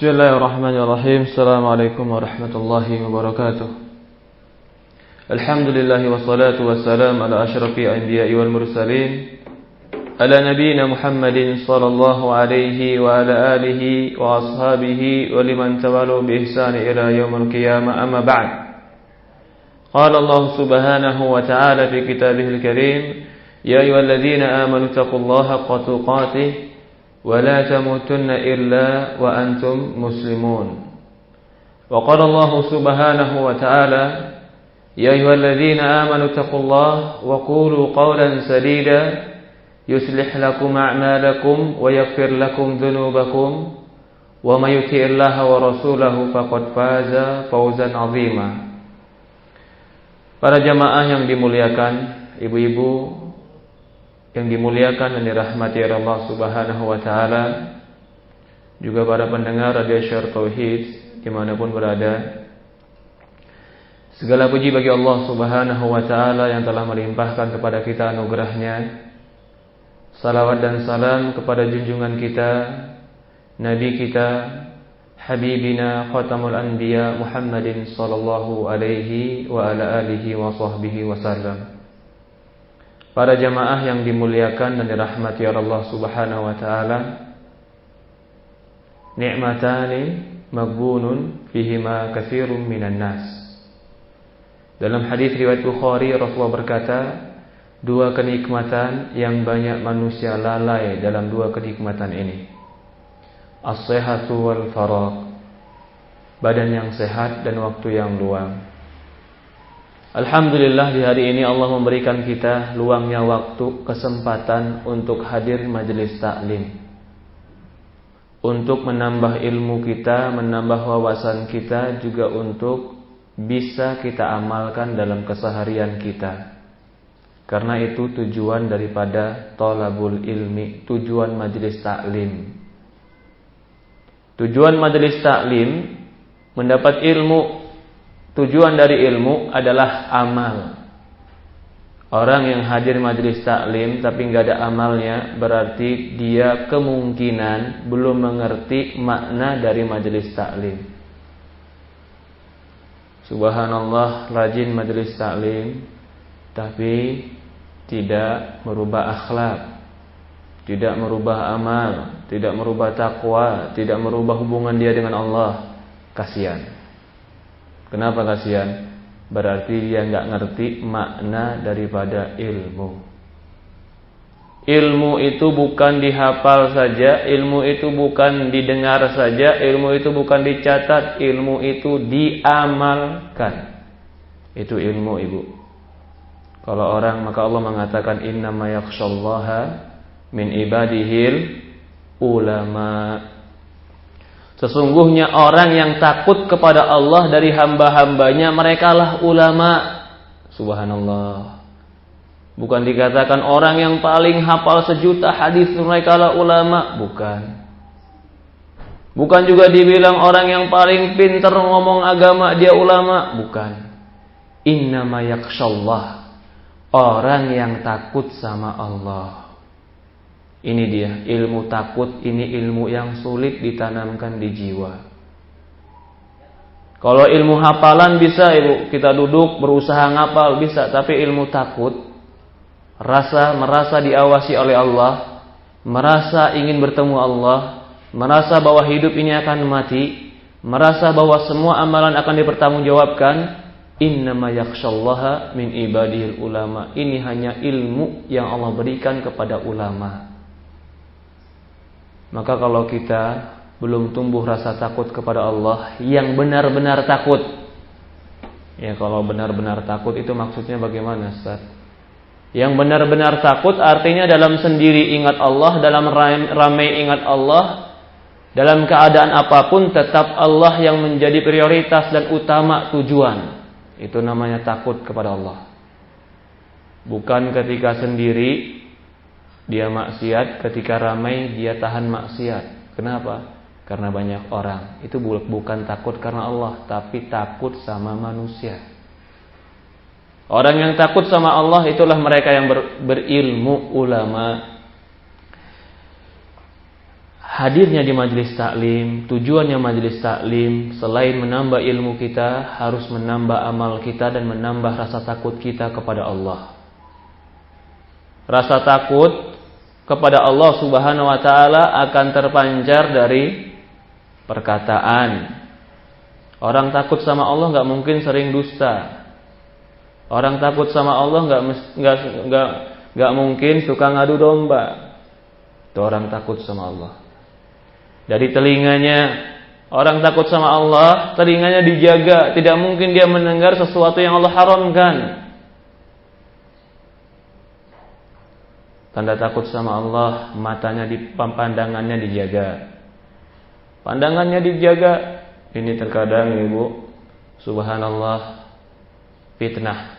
بسم الله الرحمن الرحيم السلام عليكم ورحمة الله وبركاته الحمد لله والصلاة والسلام على أشرف الأنبياء والمرسلين على نبينا محمد صلى الله عليه وعلى آله وأصحابه ولمن تولوا بإحسان إلى يوم القيامة أما بعد قال الله سبحانه وتعالى في كتابه الكريم يا أيها الذين آمنوا اتقوا الله حق تقاته ولا تموتن إلا وأنتم مسلمون. وقال الله سبحانه وتعالى يا أيها الذين آمنوا اتقوا الله وقولوا قولا سديدا يصلح لكم أعمالكم ويغفر لكم ذنوبكم. ومن يطع الله ورسوله فقد فاز فوزا عظيما. Para jamaah yang dimuliakan, ibu-ibu yang dimuliakan dan dirahmati oleh Allah Subhanahu wa taala, juga para pendengar radio Syar Tauhid di mana pun berada. Segala puji bagi Allah Subhanahu wa taala yang telah melimpahkan kepada kita anugerahnya. Salawat dan salam kepada junjungan kita, nabi kita, habibina khatamul anbiya Muhammadin sallallahu alaihi wa ala alihi wa sahbihi wasallam. Para jamaah yang dimuliakan dan dirahmati Allah Subhanahu wa taala. Ni'matani maghbunun fihima katsirun minan nas. Dalam hadis riwayat Bukhari Rasulullah berkata, dua kenikmatan yang banyak manusia lalai dalam dua kenikmatan ini. As-sihhatu wal faraq. Badan yang sehat dan waktu yang luang. Alhamdulillah di hari ini Allah memberikan kita luangnya waktu, kesempatan untuk hadir majelis taklim. Untuk menambah ilmu kita, menambah wawasan kita juga untuk bisa kita amalkan dalam keseharian kita. Karena itu tujuan daripada tolabul ilmi, tujuan majelis taklim. Tujuan majelis taklim mendapat ilmu Tujuan dari ilmu adalah amal. Orang yang hadir majelis taklim tapi nggak ada amalnya berarti dia kemungkinan belum mengerti makna dari majelis taklim. Subhanallah rajin majelis taklim tapi tidak merubah akhlak, tidak merubah amal, tidak merubah takwa, tidak merubah hubungan dia dengan Allah. Kasihan. Kenapa kasihan? Berarti dia nggak ngerti makna daripada ilmu. Ilmu itu bukan dihafal saja, ilmu itu bukan didengar saja, ilmu itu bukan dicatat, ilmu itu diamalkan. Itu ilmu ibu. Kalau orang maka Allah mengatakan inna ma min ibadihil ulama Sesungguhnya orang yang takut kepada Allah dari hamba-hambanya merekalah ulama. Subhanallah. Bukan dikatakan orang yang paling hafal sejuta hadis merekalah ulama, bukan. Bukan juga dibilang orang yang paling pintar ngomong agama dia ulama, bukan. Innama yakshallah. Orang yang takut sama Allah. Ini dia ilmu takut, ini ilmu yang sulit ditanamkan di jiwa. Kalau ilmu hafalan bisa ibu kita duduk berusaha ngapal bisa, tapi ilmu takut, rasa merasa diawasi oleh Allah, merasa ingin bertemu Allah, merasa bahwa hidup ini akan mati, merasa bahwa semua amalan akan dipertanggungjawabkan, innama yakhshallaha min ibadihil ulama. Ini hanya ilmu yang Allah berikan kepada ulama. Maka kalau kita belum tumbuh rasa takut kepada Allah yang benar-benar takut. Ya kalau benar-benar takut itu maksudnya bagaimana Ustaz? Yang benar-benar takut artinya dalam sendiri ingat Allah, dalam ramai ingat Allah, dalam keadaan apa pun tetap Allah yang menjadi prioritas dan utama tujuan. Itu namanya takut kepada Allah. Bukan ketika sendiri dia maksiat, ketika ramai dia tahan maksiat. Kenapa? Karena banyak orang. Itu bukan takut karena Allah, tapi takut sama manusia. Orang yang takut sama Allah itulah mereka yang ber, berilmu ulama. hadirnya di majelis taklim, tujuannya majelis taklim selain menambah ilmu kita harus menambah amal kita dan menambah rasa takut kita kepada Allah. Rasa takut kepada Allah Subhanahu wa taala akan terpancar dari perkataan. Orang takut sama Allah nggak mungkin sering dusta. Orang takut sama Allah nggak nggak nggak nggak mungkin suka ngadu domba. Itu orang takut sama Allah. Dari telinganya orang takut sama Allah, telinganya dijaga, tidak mungkin dia mendengar sesuatu yang Allah haramkan. Tanda takut sama Allah, matanya di pandangannya dijaga. Pandangannya dijaga. Ini terkadang Ibu, subhanallah, fitnah.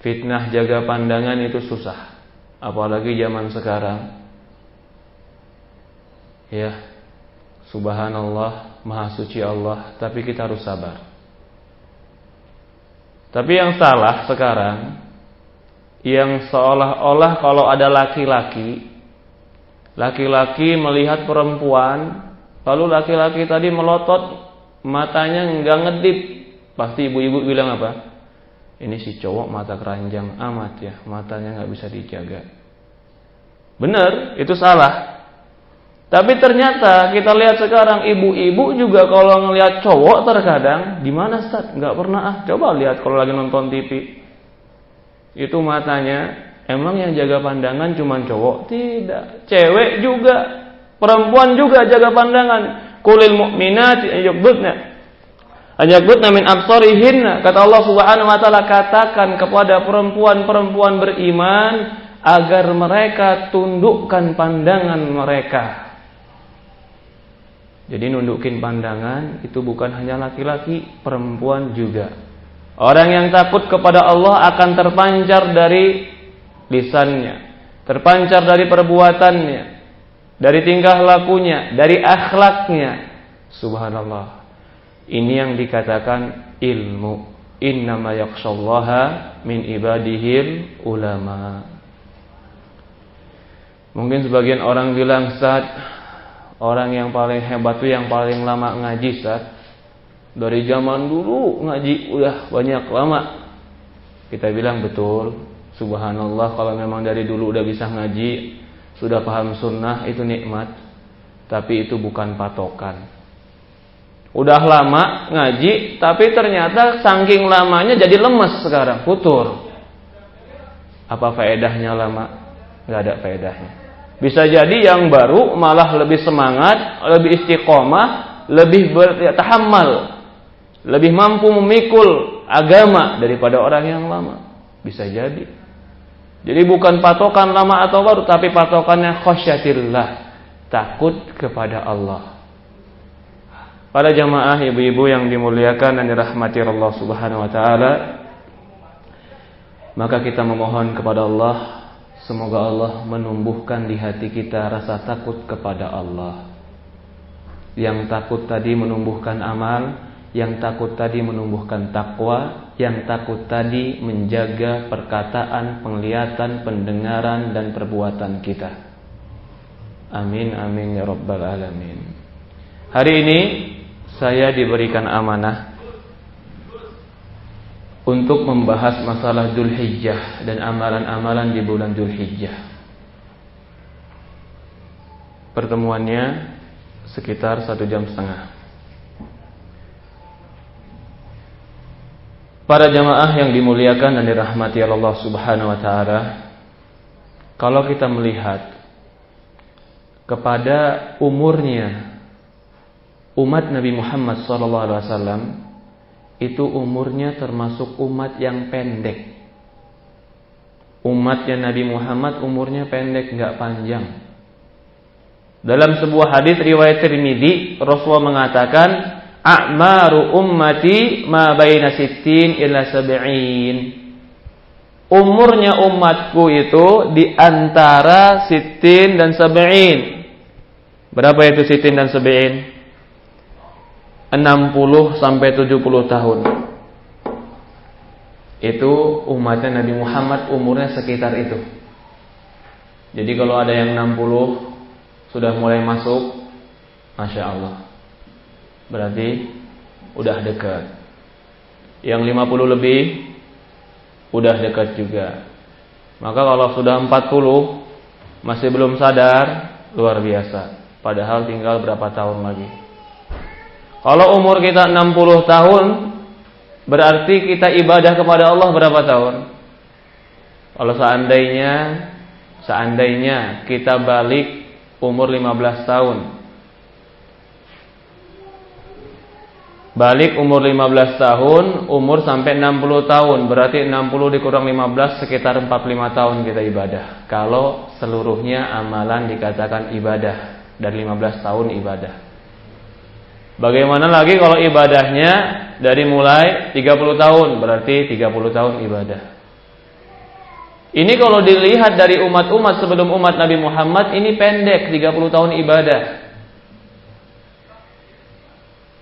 Fitnah jaga pandangan itu susah. Apalagi zaman sekarang. Ya, Subhanallah, Maha Suci Allah, tapi kita harus sabar. Tapi yang salah sekarang, yang seolah-olah kalau ada laki-laki, laki-laki melihat perempuan, lalu laki-laki tadi melotot, matanya nggak ngedip, pasti ibu-ibu bilang apa? Ini si cowok mata keranjang amat ya, matanya nggak bisa dijaga. Benar, itu salah. Tapi ternyata kita lihat sekarang ibu-ibu juga kalau ngelihat cowok terkadang di mana Ustaz? Enggak pernah ah. Coba lihat kalau lagi nonton TV. Itu matanya emang yang jaga pandangan cuma cowok? Tidak. Cewek juga, perempuan juga jaga pandangan. Kulil mu'minat yaqbudna Ayakbutna min absarihinna. Kata Allah Subhanahu wa taala katakan kepada perempuan-perempuan beriman agar mereka tundukkan pandangan mereka jadi nundukin pandangan itu bukan hanya laki-laki, perempuan juga. Orang yang takut kepada Allah akan terpancar dari lisannya, terpancar dari perbuatannya, dari tingkah lakunya, dari akhlaknya. Subhanallah. Ini yang dikatakan ilmu. Innama yakshallaha min ibadihil ulama. Mungkin sebagian orang bilang, saat Orang yang paling hebat itu yang paling lama ngaji saat dari zaman dulu ngaji udah banyak lama. Kita bilang betul, subhanallah kalau memang dari dulu udah bisa ngaji, sudah paham sunnah itu nikmat. Tapi itu bukan patokan. Udah lama ngaji, tapi ternyata saking lamanya jadi lemes sekarang, futur. Apa faedahnya lama? Gak ada faedahnya. Bisa jadi yang baru malah lebih semangat, lebih istiqomah, lebih bertahammal, lebih mampu memikul agama daripada orang yang lama. Bisa jadi. Jadi bukan patokan lama atau baru, tapi patokannya khosyatillah, takut kepada Allah. Para jamaah ibu-ibu yang dimuliakan dan dirahmati Allah Subhanahu wa taala, maka kita memohon kepada Allah Semoga Allah menumbuhkan di hati kita rasa takut kepada Allah. Yang takut tadi menumbuhkan amal, yang takut tadi menumbuhkan takwa, yang takut tadi menjaga perkataan, penglihatan, pendengaran dan perbuatan kita. Amin amin ya rabbal alamin. Hari ini saya diberikan amanah untuk membahas masalah Dhul Hijjah dan amalan-amalan di bulan Dhul Hijjah. Pertemuannya sekitar satu jam setengah. Para jamaah yang dimuliakan dan dirahmati Allah Subhanahu wa taala, kalau kita melihat kepada umurnya umat Nabi Muhammad wasallam itu umurnya termasuk umat yang pendek. Umatnya Nabi Muhammad umurnya pendek, nggak panjang. Dalam sebuah hadis riwayat Tirmidzi, Rasulullah mengatakan, "A'maru ummati ma baina sittin ila sab'in." Umurnya umatku itu di antara sitin dan sab'in. Berapa itu sitin dan sab'in? 60 sampai 70 tahun. Itu umatnya Nabi Muhammad umurnya sekitar itu. Jadi kalau ada yang 60 sudah mulai masuk Masya Allah. Berarti udah dekat. Yang 50 lebih udah dekat juga. Maka kalau sudah 40 masih belum sadar, luar biasa. Padahal tinggal berapa tahun lagi. Kalau umur kita 60 tahun, berarti kita ibadah kepada Allah berapa tahun? Kalau seandainya seandainya kita balik umur 15 tahun. Balik umur 15 tahun, umur sampai 60 tahun. Berarti 60 dikurang 15 sekitar 45 tahun kita ibadah. Kalau seluruhnya amalan dikatakan ibadah. Dan 15 tahun ibadah. Bagaimana lagi kalau ibadahnya dari mulai 30 tahun. Berarti 30 tahun ibadah. Ini kalau dilihat dari umat-umat sebelum umat Nabi Muhammad ini pendek 30 tahun ibadah.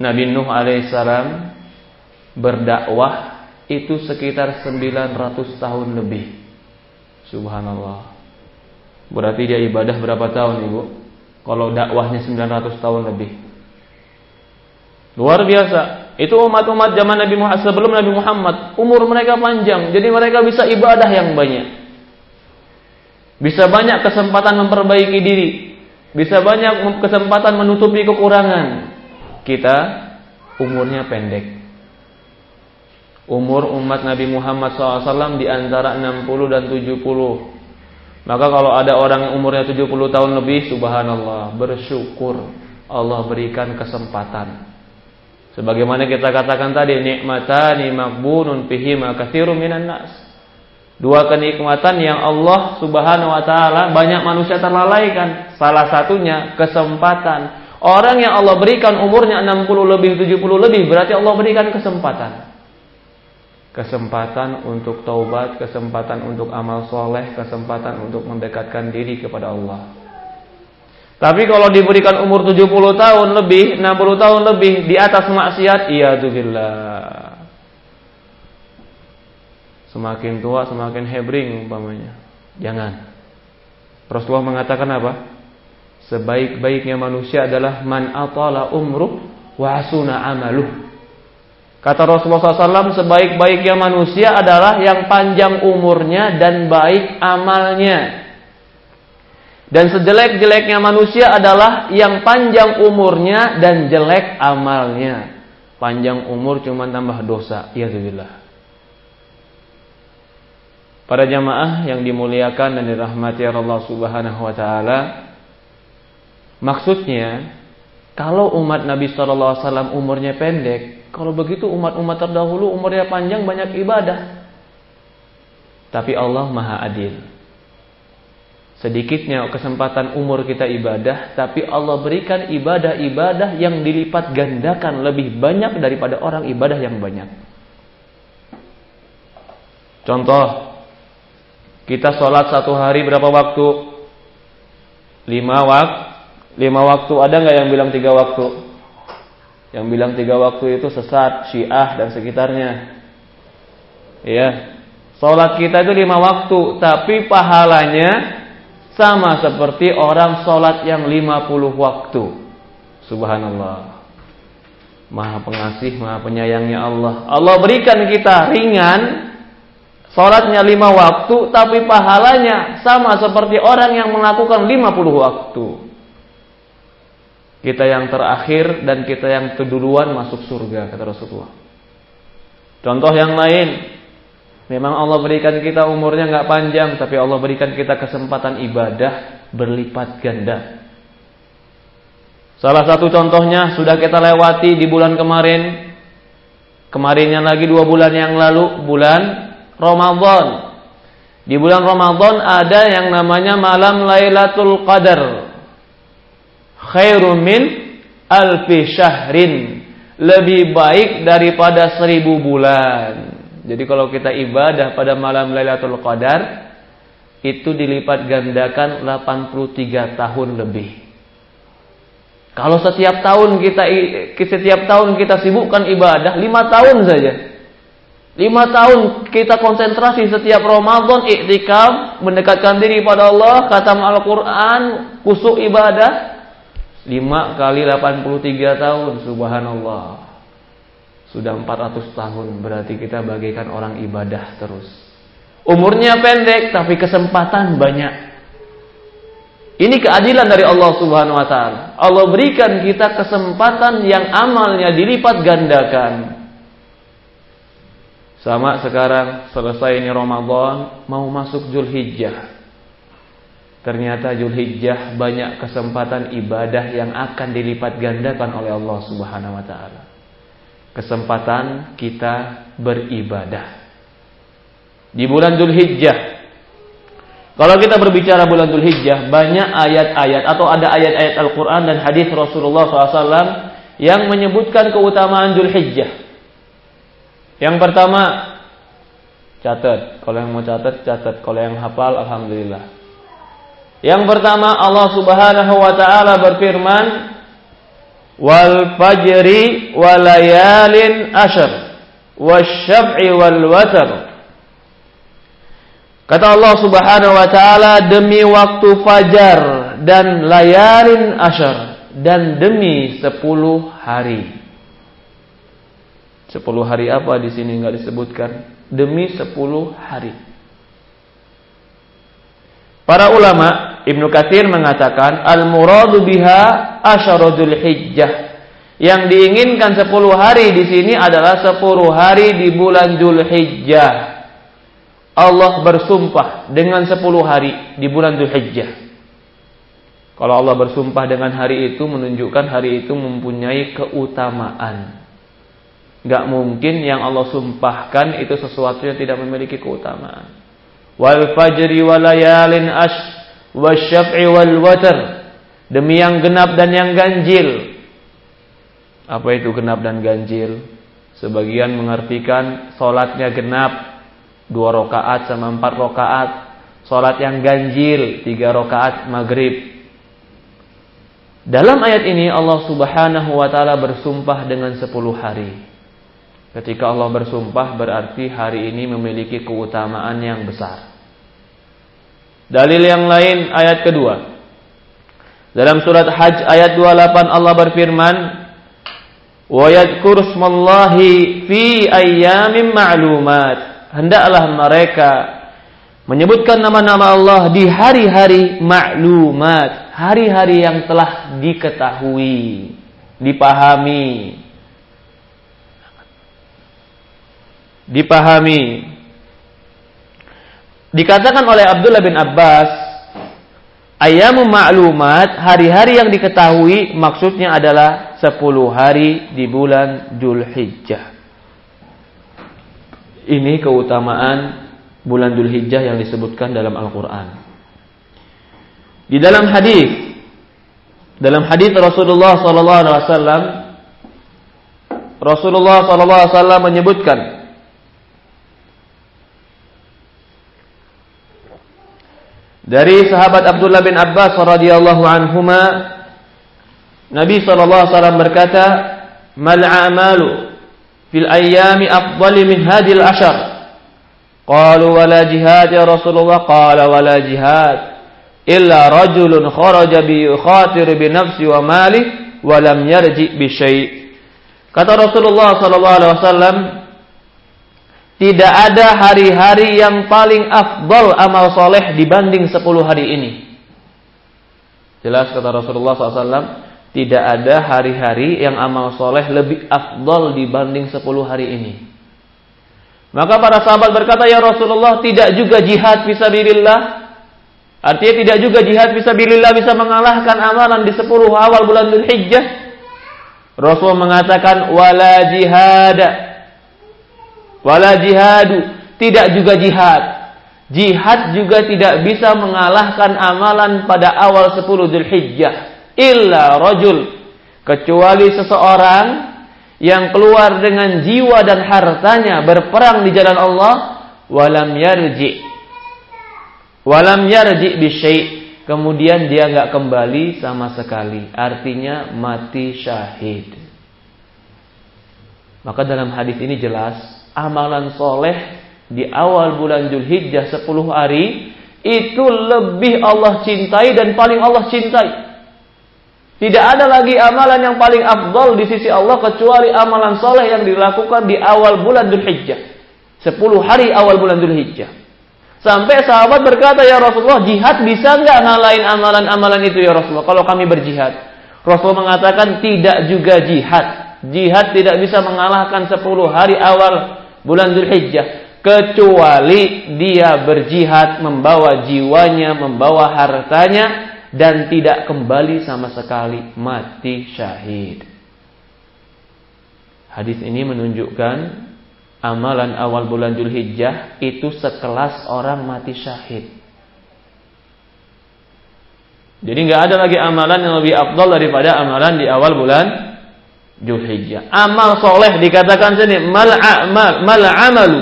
Nabi Nuh alaihissalam berdakwah itu sekitar 900 tahun lebih. Subhanallah. Berarti dia ibadah berapa tahun, Ibu? Kalau dakwahnya 900 tahun lebih. Luar biasa. Itu umat-umat zaman Nabi Muhammad sebelum Nabi Muhammad, umur mereka panjang, jadi mereka bisa ibadah yang banyak. Bisa banyak kesempatan memperbaiki diri. Bisa banyak kesempatan menutupi kekurangan. Kita umurnya pendek. Umur umat Nabi Muhammad SAW di antara 60 dan 70. Maka kalau ada orang umurnya 70 tahun lebih, subhanallah, bersyukur Allah berikan kesempatan. Sebagaimana kita katakan tadi, nikmatani makbunun fihima katsirun minan nas. Dua kenikmatan yang Allah Subhanahu wa taala banyak manusia terlalaikan. Salah satunya kesempatan. Orang yang Allah berikan umurnya 60 lebih 70 lebih berarti Allah berikan kesempatan. Kesempatan untuk taubat, kesempatan untuk amal soleh, kesempatan untuk mendekatkan diri kepada Allah. Tapi kalau diberikan umur 70 tahun lebih, 60 tahun lebih di atas maksiat, iya billah Semakin tua semakin hebring umpamanya. Jangan. Rasulullah mengatakan apa? Sebaik-baiknya manusia adalah man atala umruh wa asuna amaluh. Kata Rasulullah SAW, sebaik-baiknya manusia adalah yang panjang umurnya dan baik amalnya. Dan sejelek-jeleknya manusia adalah yang panjang umurnya dan jelek amalnya. Panjang umur cuma tambah dosa. Ya billah. Para jamaah yang dimuliakan dan dirahmati Allah Subhanahu wa taala. Maksudnya, kalau umat Nabi wasallam umurnya pendek, kalau begitu umat-umat terdahulu umurnya panjang banyak ibadah. Tapi Allah Maha Adil. Sedikitnya kesempatan umur kita ibadah, tapi Allah berikan ibadah-ibadah yang dilipat gandakan lebih banyak daripada orang ibadah yang banyak. Contoh, kita sholat satu hari berapa waktu? Lima waktu. Lima waktu. Ada nggak yang bilang tiga waktu? Yang bilang tiga waktu itu sesat, syiah dan sekitarnya. Ya. Sholat kita itu lima waktu. Tapi pahalanya sama seperti orang sholat yang lima puluh waktu. Subhanallah. Maha pengasih, maha penyayangnya Allah. Allah berikan kita ringan Sholatnya lima waktu, tapi pahalanya sama seperti orang yang melakukan lima puluh waktu. Kita yang terakhir dan kita yang keduluan masuk surga, kata Rasulullah. Contoh yang lain, memang Allah berikan kita umurnya nggak panjang, tapi Allah berikan kita kesempatan ibadah berlipat ganda. Salah satu contohnya sudah kita lewati di bulan kemarin, kemarinnya lagi dua bulan yang lalu, bulan Ramadan. Di bulan Ramadan ada yang namanya malam Lailatul Qadar. Khairum min alfi syahrin. Lebih baik daripada seribu bulan. Jadi kalau kita ibadah pada malam Lailatul Qadar itu dilipat gandakan 83 tahun lebih. Kalau setiap tahun kita setiap tahun kita sibukkan ibadah 5 tahun saja Lima tahun kita konsentrasi setiap Ramadan iktikaf, mendekatkan diri pada Allah, khatam Al-Quran, kusuk ibadah. 5 kali 83 tahun, subhanallah. Sudah 400 tahun, berarti kita bagaikan orang ibadah terus. Umurnya pendek, tapi kesempatan banyak. Ini keadilan dari Allah Subhanahu wa taala. Allah berikan kita kesempatan yang amalnya dilipat gandakan. Sama sekarang selesai ini Ramadan, mau masuk Zulhijjah. Ternyata Zulhijjah banyak kesempatan ibadah yang akan dilipat gandakan oleh Allah Subhanahu wa taala. Kesempatan kita beribadah. Di bulan Zulhijjah kalau kita berbicara bulan Zulhijjah, banyak ayat-ayat atau ada ayat-ayat Al-Quran dan hadis Rasulullah SAW yang menyebutkan keutamaan Zulhijjah. Yang pertama, catat. Kalau yang mau catat, catat. Kalau yang hafal, Alhamdulillah. Yang pertama Allah Subhanahu wa taala berfirman wal fajri walayalin ashar wal watar Kata Allah Subhanahu wa taala demi waktu fajar dan layalin ashar dan demi sepuluh hari. Sepuluh hari apa di sini nggak disebutkan? Demi sepuluh hari. Para ulama Ibnu Katsir mengatakan al-muradu biha asyaradul hijjah. Yang diinginkan 10 hari di sini adalah 10 hari di bulan Dzulhijjah. Allah bersumpah dengan 10 hari di bulan Dzulhijjah. Kalau Allah bersumpah dengan hari itu menunjukkan hari itu mempunyai keutamaan. Gak mungkin yang Allah sumpahkan itu sesuatu yang tidak memiliki keutamaan. Wal fajri walayalin ash wasyaf'i wal demi yang genap dan yang ganjil. Apa itu genap dan ganjil? Sebagian mengartikan solatnya genap dua rakaat sama empat rakaat. Solat yang ganjil tiga rakaat maghrib. Dalam ayat ini Allah subhanahu wa ta'ala bersumpah dengan sepuluh hari ketika Allah bersumpah berarti hari ini memiliki keutamaan yang besar Dalil yang lain ayat kedua. Dalam surat Hajj ayat 28 Allah berfirman, "Wa yadhkur fi ayyamin ma'lumat." Hendaklah mereka menyebutkan nama-nama Allah di hari-hari maklumat, hari-hari yang telah diketahui, dipahami. Dipahami Dikatakan oleh Abdullah bin Abbas, ayamu ma'lumat, hari-hari yang diketahui maksudnya adalah 10 hari di bulan Dzulhijjah. Ini keutamaan bulan Dzulhijjah yang disebutkan dalam Al-Qur'an. Di dalam hadis dalam hadis Rasulullah wasallam Rasulullah wasallam menyebutkan Dari sahabat Abdullah bin Abbas radhiyallahu anhuma Nabi sallallahu alaihi wasallam berkata, "Mal a'malu fil ayyami afdali min hadhil ashar." Qalu wala jihad ya Rasulullah qala wala jihad illa rajulun kharaja bi khatir bi nafsi wa mali wa lam yarji bi syai'. Kata Rasulullah sallallahu alaihi wasallam, tidak ada hari-hari yang paling afdol amal soleh dibanding 10 hari ini. Jelas kata Rasulullah SAW, tidak ada hari-hari yang amal soleh lebih afdol dibanding 10 hari ini. Maka para sahabat berkata, Ya Rasulullah, tidak juga jihad fisabilillah. Artinya tidak juga jihad fisabilillah bisa mengalahkan amalan di 10 awal bulan Dhul Hijjah. Rasul mengatakan, Wala jihad Wala jihadu, tidak juga jihad. Jihad juga tidak bisa mengalahkan amalan pada awal 10 Dzulhijjah. Illa rajul kecuali seseorang yang keluar dengan jiwa dan hartanya berperang di jalan Allah walam yarji walam yarji bisyai kemudian dia nggak kembali sama sekali artinya mati syahid maka dalam hadis ini jelas amalan soleh di awal bulan Julhijjah 10 hari itu lebih Allah cintai dan paling Allah cintai. Tidak ada lagi amalan yang paling afdol di sisi Allah kecuali amalan soleh yang dilakukan di awal bulan Dhul Hijjah. Sepuluh hari awal bulan Dhul Hijjah. Sampai sahabat berkata, Ya Rasulullah, jihad bisa nggak ngalahin amalan-amalan itu ya Rasulullah kalau kami berjihad? Rasul mengatakan tidak juga jihad. Jihad tidak bisa mengalahkan sepuluh hari awal bulan Dhul Hijjah. Kecuali dia berjihad membawa jiwanya, membawa hartanya, dan tidak kembali sama sekali mati syahid. Hadis ini menunjukkan amalan awal bulan Julhijjah itu sekelas orang mati syahid. Jadi nggak ada lagi amalan yang lebih afdal daripada amalan di awal bulan Julhijjah. Amal soleh dikatakan sini mal amal mal amalu.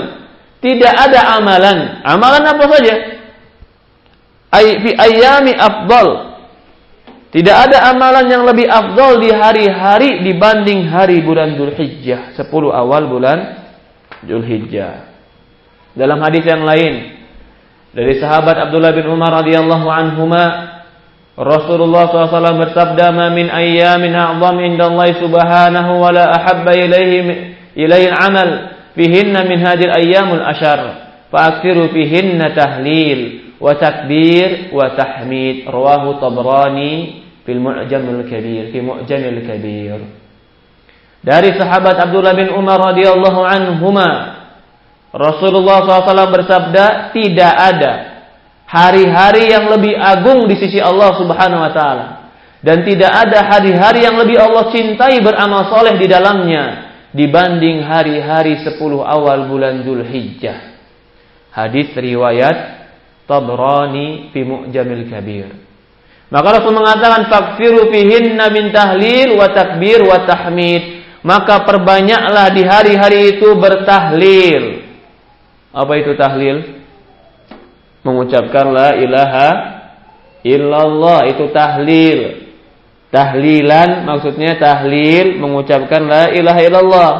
Tidak ada amalan. Amalan apa saja? fi ayami afdal. Tidak ada amalan yang lebih afdal di hari-hari dibanding hari bulan Zulhijjah, 10 awal bulan Zulhijjah. Dalam hadis yang lain dari sahabat Abdullah bin Umar radhiyallahu anhuma Rasulullah SAW bersabda, "Ma min ayyamin a'zam Allah subhanahu wa la ahabba ilaihi ilaihi al-amal fihinna min hadhihi al-ayyamul ashar." Fa'aksiru fihinna tahlil wa takbir wa tahmid rawahu Tabrani fil Mu'jamil Kabir fi Mu'jamil Kabir dari sahabat Abdullah bin Umar radhiyallahu anhuma Rasulullah SAW bersabda tidak ada hari-hari yang lebih agung di sisi Allah Subhanahu wa taala dan tidak ada hari-hari yang lebih Allah cintai beramal soleh di dalamnya dibanding hari-hari 10 awal bulan Zulhijjah. Hadis riwayat Tabrani fi Mu'jamil Kabir. Maka Rasul mengatakan fakfiru fihinna min tahlil wa takbir wa tahmid. Maka perbanyaklah di hari-hari itu bertahlil. Apa itu tahlil? Mengucapkan la ilaha illallah itu tahlil. Tahlilan maksudnya tahlil mengucapkan la ilaha illallah.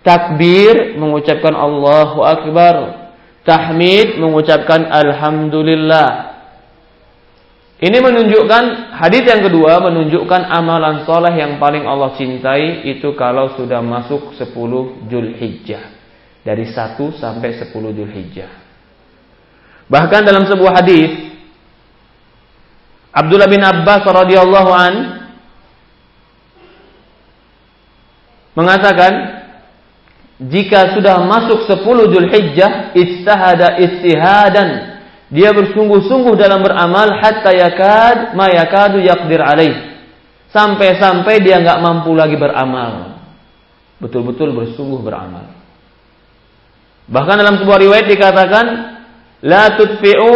Takbir mengucapkan Allahu akbar. Tahmid mengucapkan Alhamdulillah. Ini menunjukkan hadis yang kedua menunjukkan amalan soleh yang paling Allah cintai itu kalau sudah masuk 10 Zulhijjah. Dari 1 sampai 10 Zulhijjah. Bahkan dalam sebuah hadis Abdullah bin Abbas radhiyallahu an mengatakan jika sudah masuk 10 Zulhijjah istahada istihadan. Dia bersungguh-sungguh dalam beramal hatta yakad ma yakadu yaqdir alaih. Sampai-sampai dia nggak mampu lagi beramal. Betul-betul bersungguh beramal. Bahkan dalam sebuah riwayat dikatakan la tudfi'u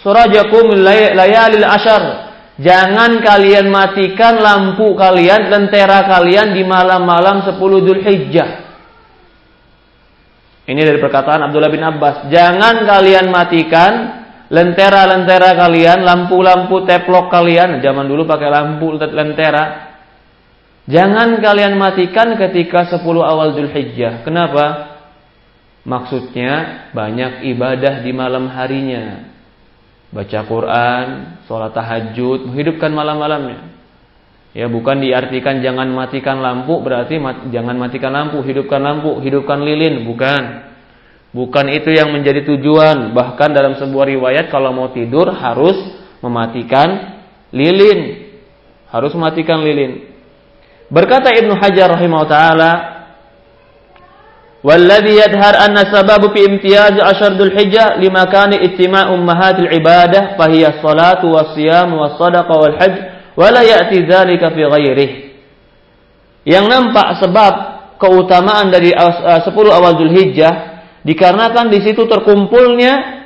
surajakum layalil ashar jangan kalian matikan lampu kalian lentera kalian di malam-malam 10 Zulhijjah ini dari perkataan Abdullah bin Abbas. Jangan kalian matikan lentera-lentera kalian, lampu-lampu teplok kalian. Zaman dulu pakai lampu lentera. Jangan kalian matikan ketika 10 awal Zulhijjah. Kenapa? Maksudnya banyak ibadah di malam harinya. Baca Quran, sholat tahajud, menghidupkan malam-malamnya. Ya bukan diartikan jangan matikan lampu berarti mat, jangan matikan lampu, hidupkan lampu, hidupkan lilin, bukan. Bukan itu yang menjadi tujuan. Bahkan dalam sebuah riwayat kalau mau tidur harus mematikan lilin. Harus mematikan lilin. Berkata Ibnu Hajar rahimahullah taala, "Walladhi yadhhar anna sababu fi imtiyaz ashar Dzul Hijjah lima kana ittima' ummahatil ibadah fahiya salatu was-siyam was-sadaqah wal hajj wala ya'ti dzalika fi ghairih. Yang nampak sebab keutamaan dari 10 awal Zulhijjah dikarenakan di situ terkumpulnya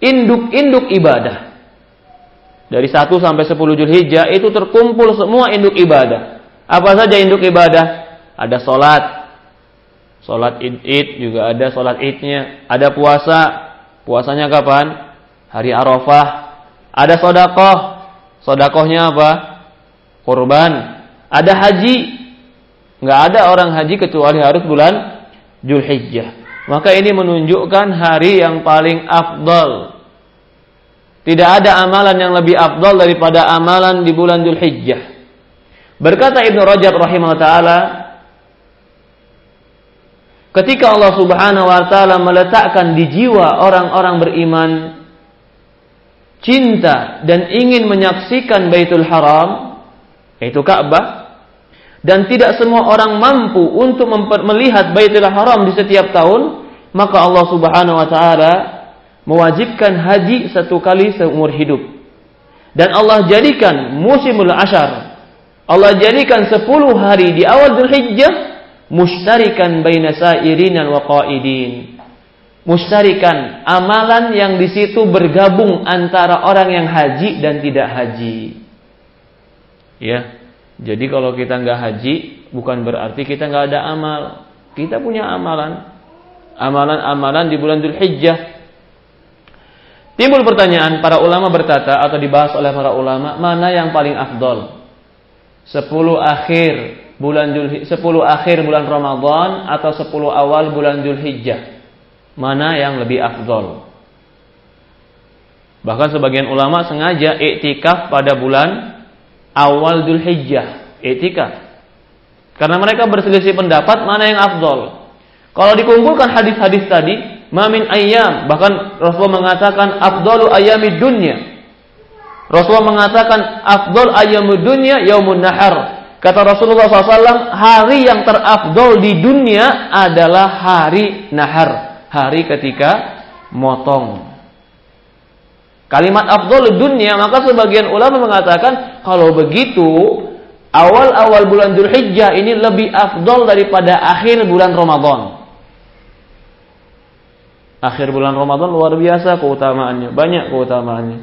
induk-induk ibadah. Dari 1 sampai 10 Zulhijjah itu terkumpul semua induk ibadah. Apa saja induk ibadah? Ada solat, solat id, id juga ada solat idnya. Ada puasa, puasanya kapan? Hari Arafah. Ada sodakoh, Sodakohnya apa? Kurban. Ada haji. Nggak ada orang haji kecuali harus bulan Julhijjah. Maka ini menunjukkan hari yang paling afdal. Tidak ada amalan yang lebih afdal daripada amalan di bulan Julhijjah. Berkata Ibnu Rajab rahimahullah taala, ketika Allah Subhanahu wa taala meletakkan di jiwa orang-orang beriman cinta dan ingin menyaksikan Baitul Haram, yaitu Ka'bah, dan tidak semua orang mampu untuk melihat Baitul Haram di setiap tahun, maka Allah Subhanahu wa taala mewajibkan haji satu kali seumur hidup. Dan Allah jadikan musimul ashar Allah jadikan 10 hari di awal Dzulhijjah mustarikan baina sa'irin wa qaidin. Mustarikan amalan yang di situ bergabung antara orang yang haji dan tidak haji. Ya. Jadi kalau kita nggak haji bukan berarti kita nggak ada amal. Kita punya amalan. Amalan-amalan di bulan Dzulhijjah. Timbul pertanyaan, para ulama berkata atau dibahas oleh para ulama, mana yang paling afdol? 10 akhir bulan Jul 10 akhir bulan Ramadan atau 10 awal bulan Zulhijjah. Mana yang lebih afdol? Bahkan sebagian ulama sengaja iktikaf pada bulan awal Zulhijjah, iktikaf. Karena mereka berselisih pendapat mana yang afdol. Kalau dikumpulkan hadis-hadis tadi, mamin ayam, bahkan Rasulullah mengatakan afdalu ayamid dunya. Rasulullah mengatakan afdol ayamud dunya yaumun nahar. Kata Rasulullah SAW, hari yang terafdol di dunia adalah hari nahar. Hari ketika motong. Kalimat afdol dunia, maka sebagian ulama mengatakan, kalau begitu, awal-awal bulan Dzulhijjah ini lebih afdol daripada akhir bulan Ramadan. Akhir bulan Ramadan luar biasa keutamaannya, banyak keutamaannya.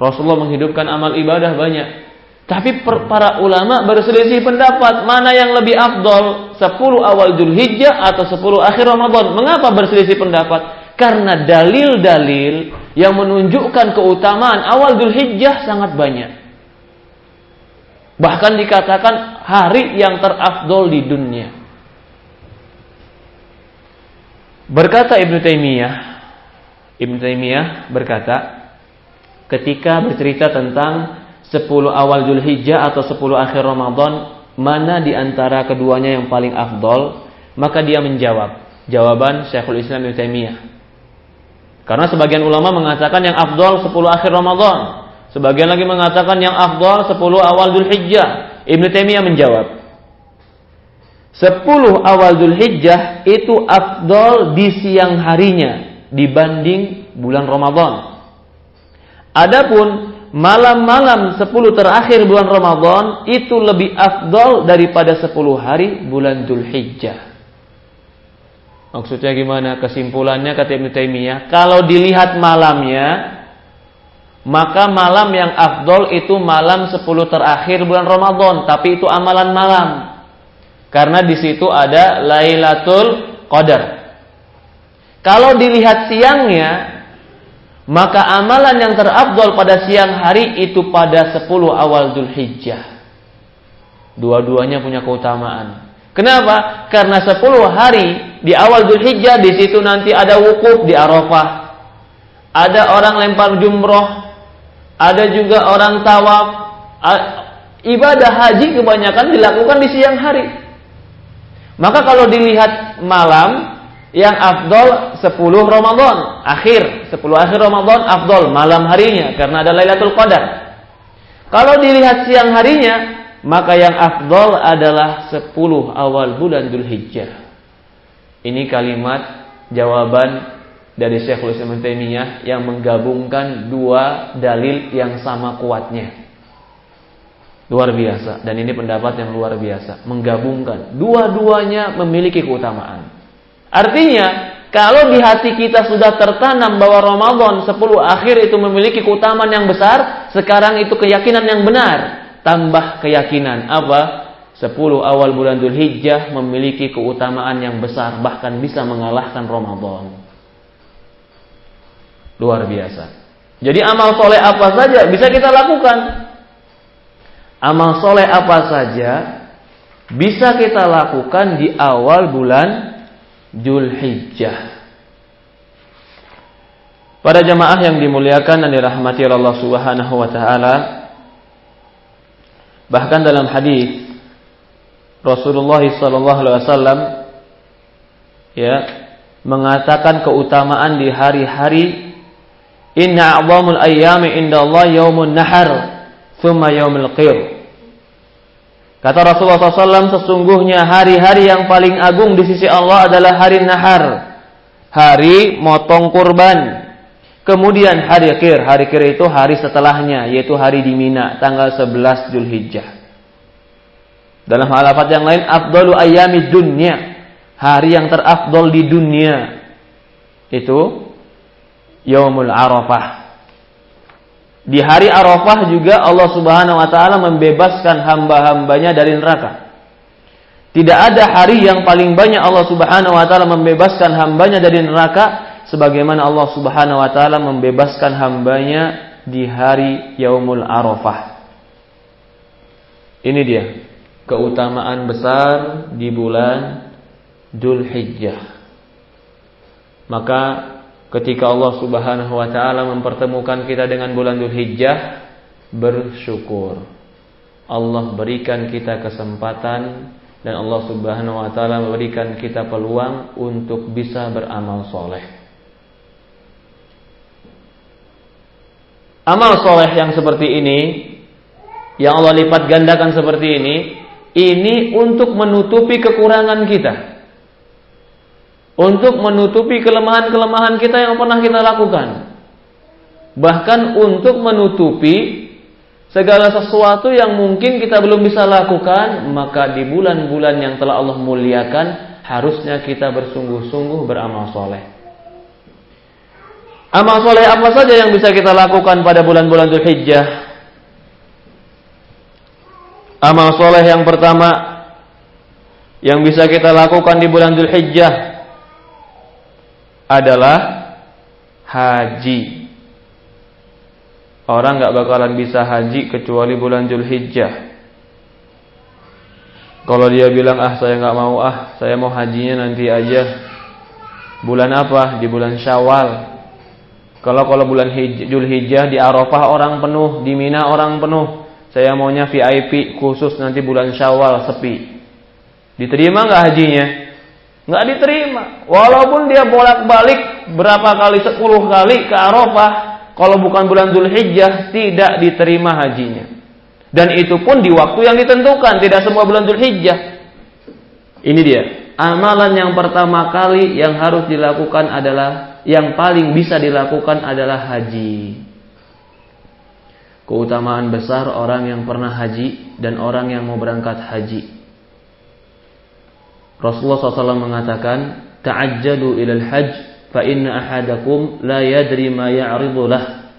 Rasulullah menghidupkan amal ibadah banyak. Tapi para ulama berselisih pendapat mana yang lebih afdol 10 awal Zulhijjah atau 10 akhir Ramadan. Mengapa berselisih pendapat? Karena dalil-dalil yang menunjukkan keutamaan awal Zulhijjah sangat banyak. Bahkan dikatakan hari yang terafdol di dunia. Berkata Ibnu Taimiyah, Ibnu Taimiyah berkata, ketika bercerita tentang 10 awal Zulhijjah atau 10 akhir Ramadan, mana di antara keduanya yang paling afdol? Maka dia menjawab, jawaban Syekhul Islam Ibnu Taimiyah. Karena sebagian ulama mengatakan yang afdol 10 akhir Ramadan, sebagian lagi mengatakan yang afdol 10 awal Zulhijjah. Ibnu Taimiyah menjawab, 10 awal Zulhijjah itu afdol di siang harinya dibanding bulan Ramadan. Adapun malam-malam 10 terakhir bulan Ramadan itu lebih afdol daripada 10 hari bulan Dzulhijjah. Maksudnya gimana? Kesimpulannya kata Ibnu Taimiyah, kalau dilihat malamnya maka malam yang afdol itu malam 10 terakhir bulan Ramadan, tapi itu amalan malam. Karena di situ ada Lailatul Qadar. Kalau dilihat siangnya, maka amalan yang terabdol pada siang hari itu pada 10 awal Dzulhijjah. Dua-duanya punya keutamaan. Kenapa? Karena 10 hari di awal Dzulhijjah di situ nanti ada wukuf di Arafah. Ada orang lempar jumroh, ada juga orang tawaf. Ibadah haji kebanyakan dilakukan di siang hari. Maka kalau dilihat malam, yang afdol 10 Ramadan. Akhir 10 akhir Ramadan afdol malam harinya karena ada Lailatul Qadar. Kalau dilihat siang harinya maka yang afdol adalah 10 awal bulan Dzulhijjah. Ini kalimat jawaban dari Syekhul Islam Taimiyah yang menggabungkan dua dalil yang sama kuatnya. Luar biasa. Dan ini pendapat yang luar biasa. Menggabungkan. Dua-duanya memiliki keutamaan Artinya, kalau di hati kita sudah tertanam bahwa Ramadan 10 akhir itu memiliki keutamaan yang besar, sekarang itu keyakinan yang benar. Tambah keyakinan apa? 10 awal bulan Dhul Hijjah memiliki keutamaan yang besar, bahkan bisa mengalahkan Ramadan. Luar biasa. Jadi amal soleh apa saja bisa kita lakukan. Amal soleh apa saja bisa kita lakukan di awal bulan Julhijjah. Pada jamaah yang dimuliakan dan dirahmati Allah Subhanahu wa taala, Bahkan dalam hadis Rasulullah sallallahu alaihi wasallam ya mengatakan keutamaan di hari-hari inna a'zamul ayyami indallahi yaumun nahar thumma yaumul qir. Kata Rasulullah SAW, sesungguhnya hari-hari yang paling agung di sisi Allah adalah hari nahar. Hari motong kurban. Kemudian hari kir. Hari kir itu hari setelahnya, yaitu hari di Mina, tanggal 11 Zulhijjah. Dalam hal yang lain, afdalu ayami dunia. Hari yang terafdol di dunia. Itu Yaumul Arafah. Di hari Arafah juga Allah Subhanahu wa taala membebaskan hamba-hambanya dari neraka. Tidak ada hari yang paling banyak Allah Subhanahu wa taala membebaskan hambanya dari neraka sebagaimana Allah Subhanahu wa taala membebaskan hambanya di hari Yaumul Arafah. Ini dia keutamaan besar di bulan Dhul Hijjah. Maka ketika Allah Subhanahu wa taala mempertemukan kita dengan bulan Dzulhijjah bersyukur. Allah berikan kita kesempatan dan Allah Subhanahu wa taala memberikan kita peluang untuk bisa beramal soleh. Amal soleh yang seperti ini, yang Allah lipat gandakan seperti ini, ini untuk menutupi kekurangan kita untuk menutupi kelemahan-kelemahan kita yang pernah kita lakukan. Bahkan untuk menutupi segala sesuatu yang mungkin kita belum bisa lakukan, maka di bulan-bulan yang telah Allah muliakan, harusnya kita bersungguh-sungguh beramal soleh. Amal soleh apa saja yang bisa kita lakukan pada bulan-bulan Dzulhijjah? Amal soleh yang pertama yang bisa kita lakukan di bulan Dzulhijjah adalah haji. Orang nggak bakalan bisa haji kecuali bulan Zulhijjah. Kalau dia bilang ah saya nggak mau ah saya mau hajinya nanti aja. Bulan apa? Di bulan Syawal. Kalau kalau bulan Zulhijjah di Arafah orang penuh, di Mina orang penuh. Saya maunya VIP khusus nanti bulan Syawal sepi. Diterima nggak hajinya? Nggak diterima. Walaupun dia bolak-balik berapa kali, sepuluh kali ke Arafah, kalau bukan bulan Dzulhijjah tidak diterima hajinya. Dan itu pun di waktu yang ditentukan, tidak semua bulan Dzulhijjah. Ini dia. Amalan yang pertama kali yang harus dilakukan adalah yang paling bisa dilakukan adalah haji. Keutamaan besar orang yang pernah haji dan orang yang mau berangkat haji. Rasulullah SAW mengatakan, "Ta'ajjalu ilal hajj fa inna ahadakum la yadri ma ya'ridu lah."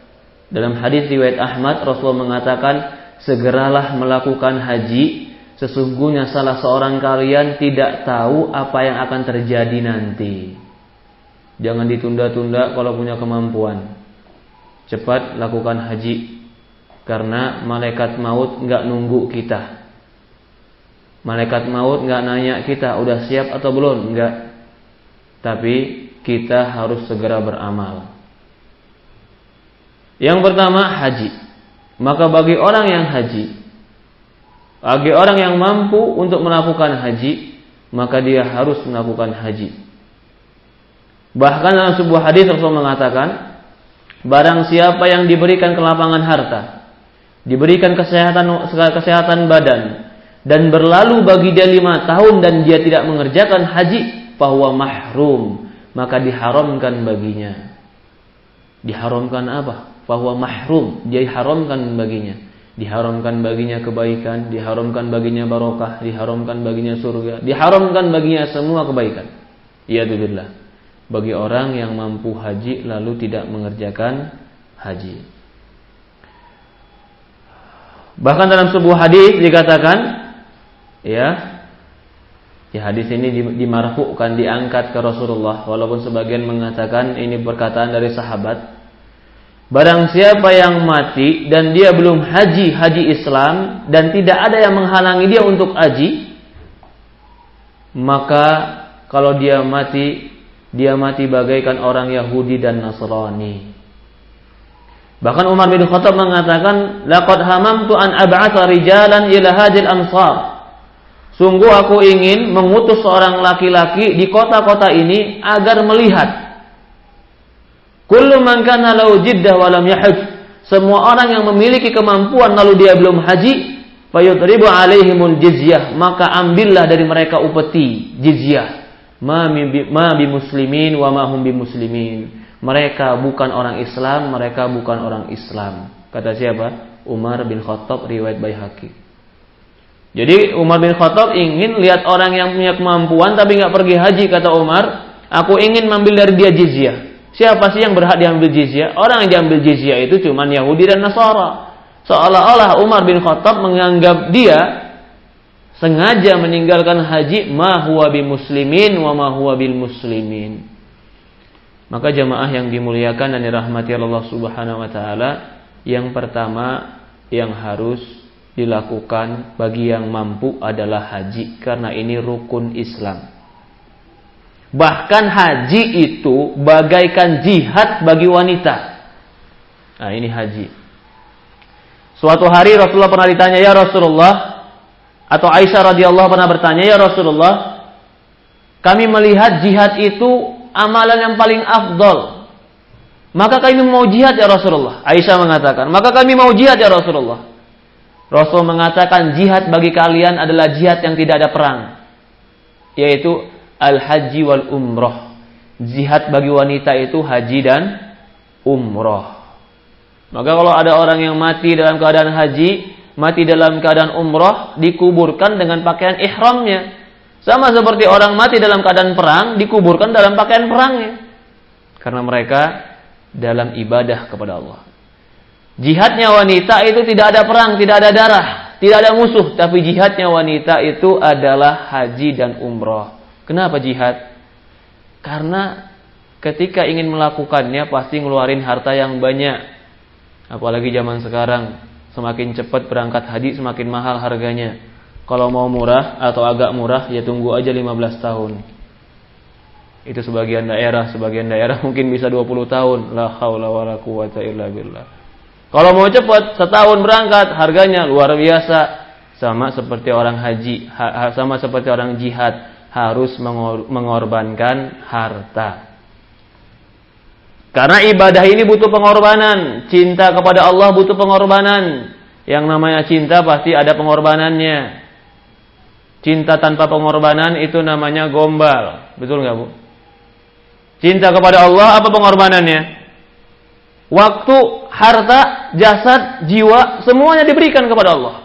Dalam hadis riwayat Ahmad, Rasulullah mengatakan, "Segeralah melakukan haji, sesungguhnya salah seorang kalian tidak tahu apa yang akan terjadi nanti." Jangan ditunda-tunda kalau punya kemampuan. Cepat lakukan haji karena malaikat maut nggak nunggu kita. Malaikat maut nggak nanya kita udah siap atau belum, nggak. Tapi kita harus segera beramal. Yang pertama haji. Maka bagi orang yang haji, bagi orang yang mampu untuk melakukan haji, maka dia harus melakukan haji. Bahkan dalam sebuah hadis Rasul mengatakan, barang siapa yang diberikan kelapangan harta, diberikan kesehatan kesehatan badan, dan berlalu bagi dia lima tahun dan dia tidak mengerjakan haji, bahwa mahrum, maka diharamkan baginya. Diharamkan apa? Bahwa mahrum, dia diharamkan baginya. Diharamkan baginya kebaikan, diharamkan baginya barokah, diharamkan baginya surga, diharamkan baginya semua kebaikan. Ya billah. Bagi orang yang mampu haji lalu tidak mengerjakan haji. Bahkan dalam sebuah hadis dikatakan ya. Di hadis ini dimarfukan diangkat ke Rasulullah. Walaupun sebagian mengatakan ini perkataan dari sahabat. Barang siapa yang mati dan dia belum haji haji Islam dan tidak ada yang menghalangi dia untuk haji maka kalau dia mati dia mati bagaikan orang Yahudi dan Nasrani. Bahkan Umar bin Khattab mengatakan, "Laqad hamamtu an ab'atha rijalan ila hadil ansar." Sungguh aku ingin mengutus seorang laki-laki di kota-kota ini agar melihat. Kullu man kana lahu jiddah wa lam. Semua orang yang memiliki kemampuan lalu dia belum haji, fayudribu alaihimul jizyah, maka ambillah dari mereka upeti jizyah. Ma bi muslimin wa ma hum bi muslimin. Mereka bukan orang Islam, mereka bukan orang Islam. Kata siapa? Umar bin Khattab riwayat Baihaqi. Jadi Umar bin Khattab ingin lihat orang yang punya kemampuan tapi nggak pergi haji kata Umar. Aku ingin mengambil dari dia jizyah. Siapa sih yang berhak diambil jizyah? Orang yang diambil jizyah itu cuma Yahudi dan Nasara. Seolah-olah Umar bin Khattab menganggap dia sengaja meninggalkan haji ma muslimin wa ma huwa bil muslimin. Maka jamaah yang dimuliakan dan dirahmati Allah Subhanahu wa taala, yang pertama yang harus dilakukan bagi yang mampu adalah haji karena ini rukun Islam. Bahkan haji itu bagaikan jihad bagi wanita. Nah, ini haji. Suatu hari Rasulullah pernah ditanya, "Ya Rasulullah," atau Aisyah radhiyallahu pernah bertanya, "Ya Rasulullah, kami melihat jihad itu amalan yang paling afdol. Maka kami mau jihad ya Rasulullah." Aisyah mengatakan, "Maka kami mau jihad ya Rasulullah." Rasul mengatakan jihad bagi kalian adalah jihad yang tidak ada perang. Yaitu al-haji wal umroh. Jihad bagi wanita itu haji dan umroh. Maka kalau ada orang yang mati dalam keadaan haji, mati dalam keadaan umroh, dikuburkan dengan pakaian ihramnya. Sama seperti orang mati dalam keadaan perang, dikuburkan dalam pakaian perangnya. Karena mereka dalam ibadah kepada Allah. Jihadnya wanita itu tidak ada perang, tidak ada darah, tidak ada musuh, tapi jihadnya wanita itu adalah haji dan umroh. Kenapa jihad? Karena ketika ingin melakukannya pasti ngeluarin harta yang banyak. Apalagi zaman sekarang, semakin cepat berangkat haji semakin mahal harganya. Kalau mau murah atau agak murah ya tunggu aja 15 tahun. Itu sebagian daerah, sebagian daerah mungkin bisa 20 tahun. La haula wala quwata illa billah. Kalau mau cepat, setahun berangkat, harganya luar biasa. Sama seperti orang haji, sama seperti orang jihad, harus mengorbankan harta. Karena ibadah ini butuh pengorbanan, cinta kepada Allah butuh pengorbanan. Yang namanya cinta pasti ada pengorbanannya. Cinta tanpa pengorbanan itu namanya gombal. Betul nggak bu? Cinta kepada Allah apa pengorbanannya? Waktu, harta, jasad, jiwa, semuanya diberikan kepada Allah.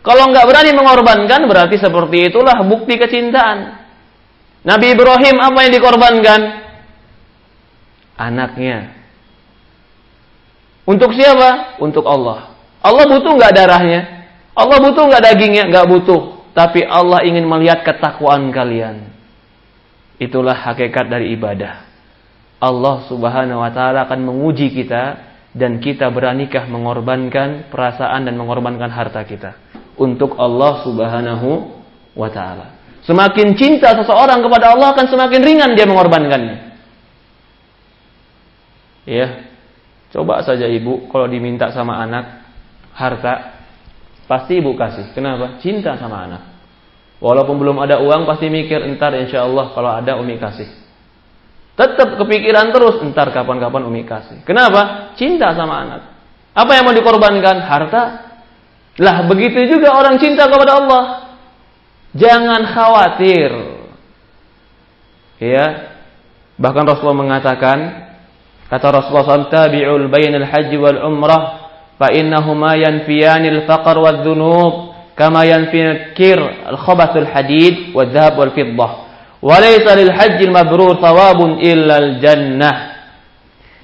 Kalau nggak berani mengorbankan, berarti seperti itulah bukti kecintaan. Nabi Ibrahim apa yang dikorbankan? Anaknya. Untuk siapa? Untuk Allah. Allah butuh nggak darahnya? Allah butuh nggak dagingnya? Nggak butuh. Tapi Allah ingin melihat ketakwaan kalian. Itulah hakikat dari ibadah. Allah Subhanahu wa taala akan menguji kita dan kita beranikah mengorbankan perasaan dan mengorbankan harta kita untuk Allah Subhanahu wa taala. Semakin cinta seseorang kepada Allah akan semakin ringan dia mengorbankannya. Ya. Coba saja ibu kalau diminta sama anak harta pasti ibu kasih. Kenapa? Cinta sama anak. Walaupun belum ada uang pasti mikir entar insya Allah kalau ada umi kasih. Tetap kepikiran terus, entar kapan-kapan Umi kasih. Kenapa? Cinta sama anak. Apa yang mau dikorbankan? Harta. Lah begitu juga orang cinta kepada Allah. Jangan khawatir. Ya. Bahkan Rasulullah mengatakan, kata Rasulullah SAW, tabi'ul bainal haji wal umrah, fa innahuma yanfiyanil faqr wal dhunub, kama yanfiyal kir al-khabathul hadid wal dhahab wal fiddah.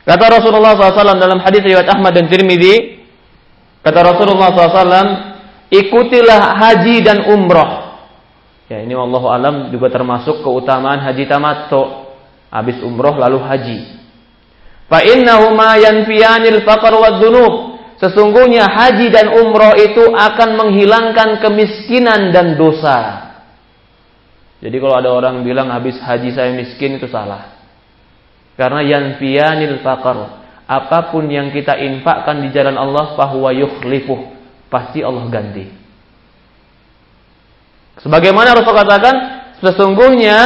Kata Rasulullah SAW dalam hadis riwayat Ahmad dan Tirmidzi, kata Rasulullah SAW, ikutilah haji dan umroh. Ya ini Allah alam juga termasuk keutamaan haji tamattu. Habis umroh lalu haji. Fa innahuma yanfiyanil faqr wad dunub. Sesungguhnya haji dan umroh itu akan menghilangkan kemiskinan dan dosa. Jadi kalau ada orang bilang habis haji saya miskin itu salah. Karena yanfiyanil faqar apa pun yang kita infakkan di jalan Allah fahuwa yukhlifuh. Pasti Allah ganti. Sebagaimana Rasul katakan, sesungguhnya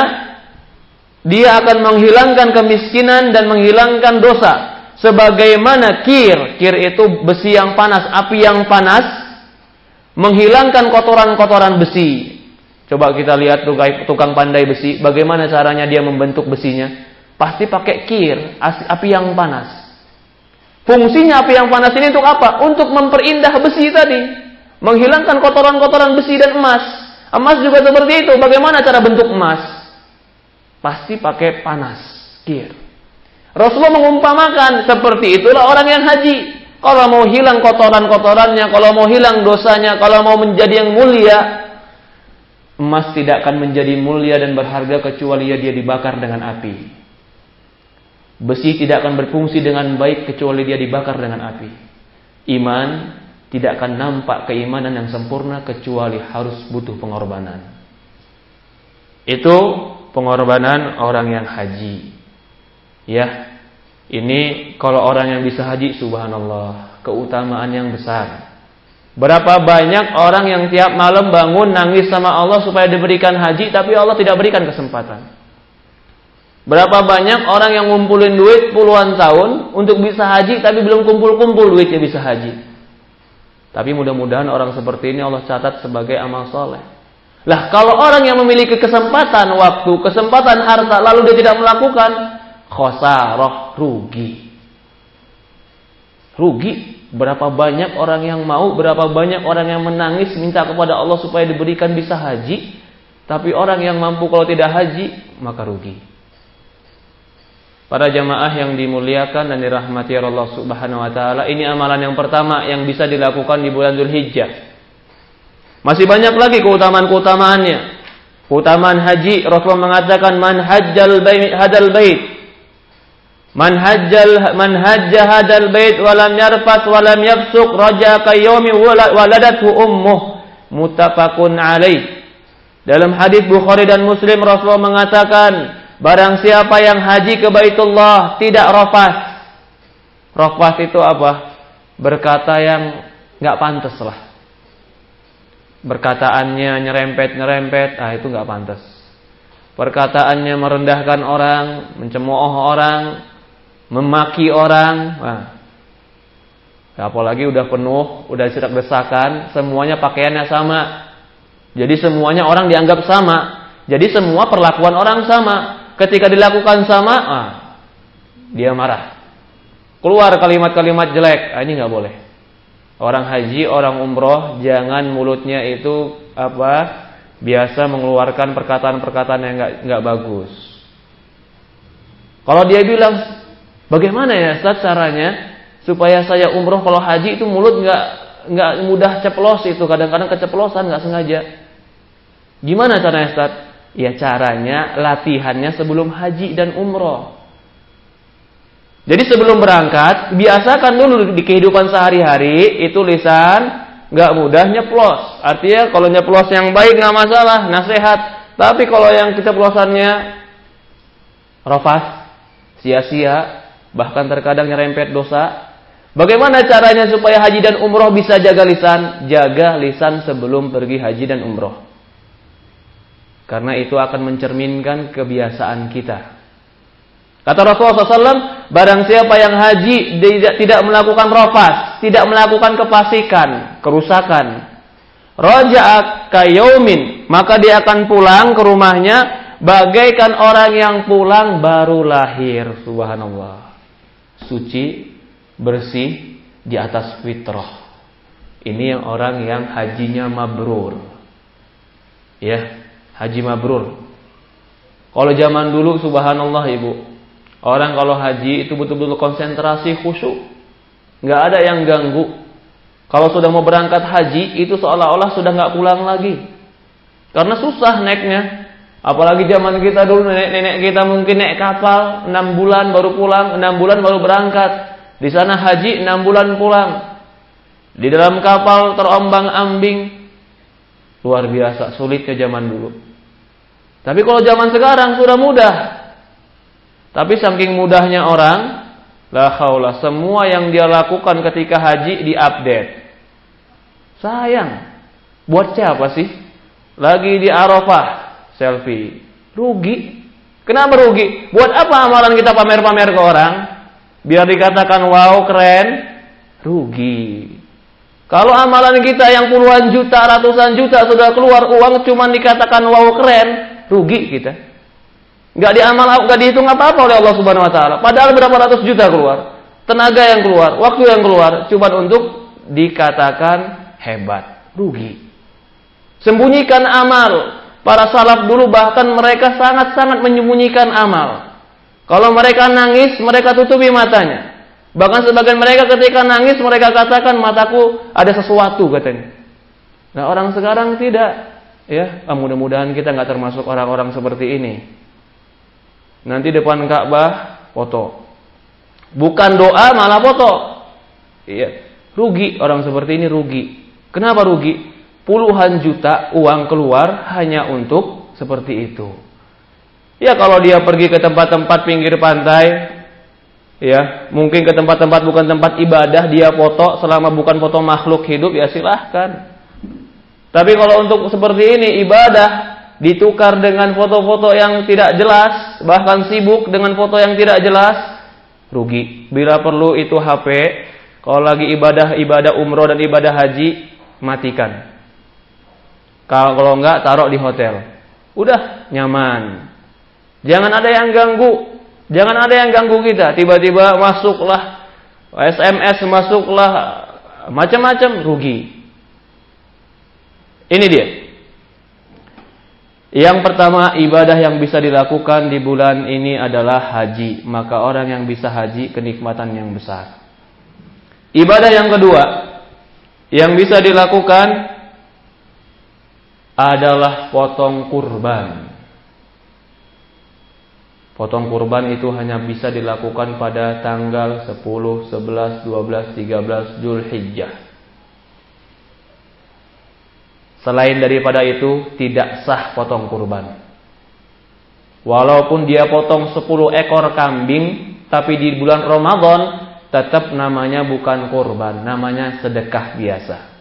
dia akan menghilangkan kemiskinan dan menghilangkan dosa. Sebagaimana kir, kir itu besi yang panas, api yang panas, menghilangkan kotoran-kotoran besi. Coba kita lihat tukang pandai besi, bagaimana caranya dia membentuk besinya. Pasti pakai kir, api yang panas. Fungsinya api yang panas ini untuk apa? Untuk memperindah besi tadi. Menghilangkan kotoran-kotoran besi dan emas. Emas juga seperti itu. Bagaimana cara bentuk emas? Pasti pakai panas. Kir. Rasulullah mengumpamakan seperti itulah orang yang haji. Kalau mau hilang kotoran-kotorannya, kalau mau hilang dosanya, kalau mau menjadi yang mulia, emas tidak akan menjadi mulia dan berharga kecuali dia dibakar dengan api. Besi tidak akan berfungsi dengan baik kecuali dia dibakar dengan api. Iman tidak akan nampak keimanan yang sempurna kecuali harus butuh pengorbanan. Itu pengorbanan orang yang haji. Ya. Ini kalau orang yang bisa haji subhanallah, keutamaan yang besar. Berapa banyak orang yang tiap malam bangun nangis sama Allah supaya diberikan haji tapi Allah tidak berikan kesempatan. Berapa banyak orang yang ngumpulin duit puluhan tahun untuk bisa haji tapi belum kumpul-kumpul duitnya bisa haji. Tapi mudah-mudahan orang seperti ini Allah catat sebagai amal soleh. Lah kalau orang yang memiliki kesempatan waktu, kesempatan harta lalu dia tidak melakukan, khosarah, rugi. Rugi. Berapa banyak orang yang mau, berapa banyak orang yang menangis minta kepada Allah supaya diberikan bisa haji. Tapi orang yang mampu kalau tidak haji, maka rugi. Para jamaah yang dimuliakan dan dirahmati Allah Subhanahu wa taala, ini amalan yang pertama yang bisa dilakukan di bulan Dzulhijjah. Masih banyak lagi keutamaan-keutamaannya. Keutamaan haji Rasulullah mengatakan man hajjal bait hadal bait Man hajjal man hajja hadal bait wa lam yarfat wa lam yafsuq raja kayyumi waladathu ummuh muttafaqun alaih. Dalam hadis Bukhari dan Muslim Rasulullah mengatakan Barang siapa yang haji ke Baitullah tidak rofas. Rofas itu apa? Berkata yang nggak pantas lah. Berkataannya nyerempet-nyerempet, ah itu nggak pantas. Perkataannya merendahkan orang, mencemooh orang, memaki orang. Nah, apalagi udah penuh, udah cerak desakan, semuanya pakaiannya sama. Jadi semuanya orang dianggap sama. Jadi semua perlakuan orang sama. Ketika dilakukan sama, ah, dia marah. Keluar kalimat-kalimat jelek, ah, ini nggak boleh. Orang haji, orang umroh, jangan mulutnya itu apa biasa mengeluarkan perkataan-perkataan yang nggak nggak bagus. Kalau dia bilang, bagaimana ya Ustaz caranya supaya saya umroh kalau haji itu mulut nggak nggak mudah ceplos itu kadang-kadang keceplosan nggak sengaja. Gimana caranya Ustaz? Ya caranya latihannya sebelum haji dan umroh. Jadi sebelum berangkat, biasakan dulu di kehidupan sehari-hari itu lisan nggak mudah nyeplos. Artinya kalau nyeplos yang baik nggak masalah, nasihat. Tapi kalau yang kita pelosannya rofas, sia-sia, bahkan terkadang nyerempet dosa. Bagaimana caranya supaya haji dan umroh bisa jaga lisan? Jaga lisan sebelum pergi haji dan umroh. Karena itu akan mencerminkan kebiasaan kita. Kata Rasulullah SAW, barang siapa yang haji tidak, tidak melakukan rofas, tidak melakukan kefasikan, kerusakan. Roja'ak kayaumin, maka dia akan pulang ke rumahnya bagaikan orang yang pulang baru lahir. Subhanallah. Suci, bersih, di atas fitrah. Ini yang orang yang hajinya mabrur. Ya, haji mabrur. Kalau zaman dulu subhanallah Ibu, orang kalau haji itu betul-betul konsentrasi khusyuk. nggak ada yang ganggu. Kalau sudah mau berangkat haji itu seolah-olah sudah nggak pulang lagi. Karena susah naiknya. Apalagi zaman kita dulu nenek-nenek kita mungkin naik kapal 6 bulan baru pulang, 6 bulan baru berangkat. Di sana haji 6 bulan pulang. Di dalam kapal terombang-ambing. Luar biasa sulitnya zaman dulu. Tapi kalau zaman sekarang sudah mudah. Tapi saking mudahnya orang, La haula, semua yang dia lakukan ketika haji diupdate. Sayang. Buat siapa sih? Lagi di Arafah, selfie. Rugi. Kenapa rugi? Buat apa amalan kita pamer-pamer ke orang? Biar dikatakan wow keren, rugi. Kalau amalan kita yang puluhan juta, ratusan juta sudah keluar uang cuma dikatakan wow keren, rugi kita. Gak diamal, gak dihitung apa-apa oleh Allah Subhanahu Wa Taala. Padahal berapa ratus juta keluar, tenaga yang keluar, waktu yang keluar, cuma untuk dikatakan hebat, rugi. Sembunyikan amal. Para salaf dulu bahkan mereka sangat-sangat menyembunyikan amal. Kalau mereka nangis, mereka tutupi matanya. Bahkan sebagian mereka ketika nangis mereka katakan mataku ada sesuatu katanya. Nah orang sekarang tidak. Ya, ah, mudah-mudahan kita nggak termasuk orang-orang seperti ini. Nanti depan Ka'bah foto. Bukan doa malah foto. Iya, rugi orang seperti ini rugi. Kenapa rugi? Puluhan juta uang keluar hanya untuk seperti itu. Ya kalau dia pergi ke tempat-tempat pinggir pantai, ya mungkin ke tempat-tempat bukan tempat ibadah dia foto selama bukan foto makhluk hidup ya silahkan. Tapi kalau untuk seperti ini ibadah ditukar dengan foto-foto yang tidak jelas bahkan sibuk dengan foto yang tidak jelas rugi. Bila perlu itu HP kalau lagi ibadah ibadah umroh dan ibadah haji matikan kalau enggak taruh di hotel udah nyaman jangan ada yang ganggu Jangan ada yang ganggu kita. Tiba-tiba masuklah SMS masuklah macam-macam rugi. Ini dia. Yang pertama ibadah yang bisa dilakukan di bulan ini adalah haji. Maka orang yang bisa haji kenikmatan yang besar. Ibadah yang kedua yang bisa dilakukan adalah potong kurban. Potong kurban itu hanya bisa dilakukan pada tanggal 10, 11, 12, 13 Zulhijjah. Selain daripada itu tidak sah potong kurban. Walaupun dia potong 10 ekor kambing tapi di bulan Ramadan tetap namanya bukan kurban, namanya sedekah biasa.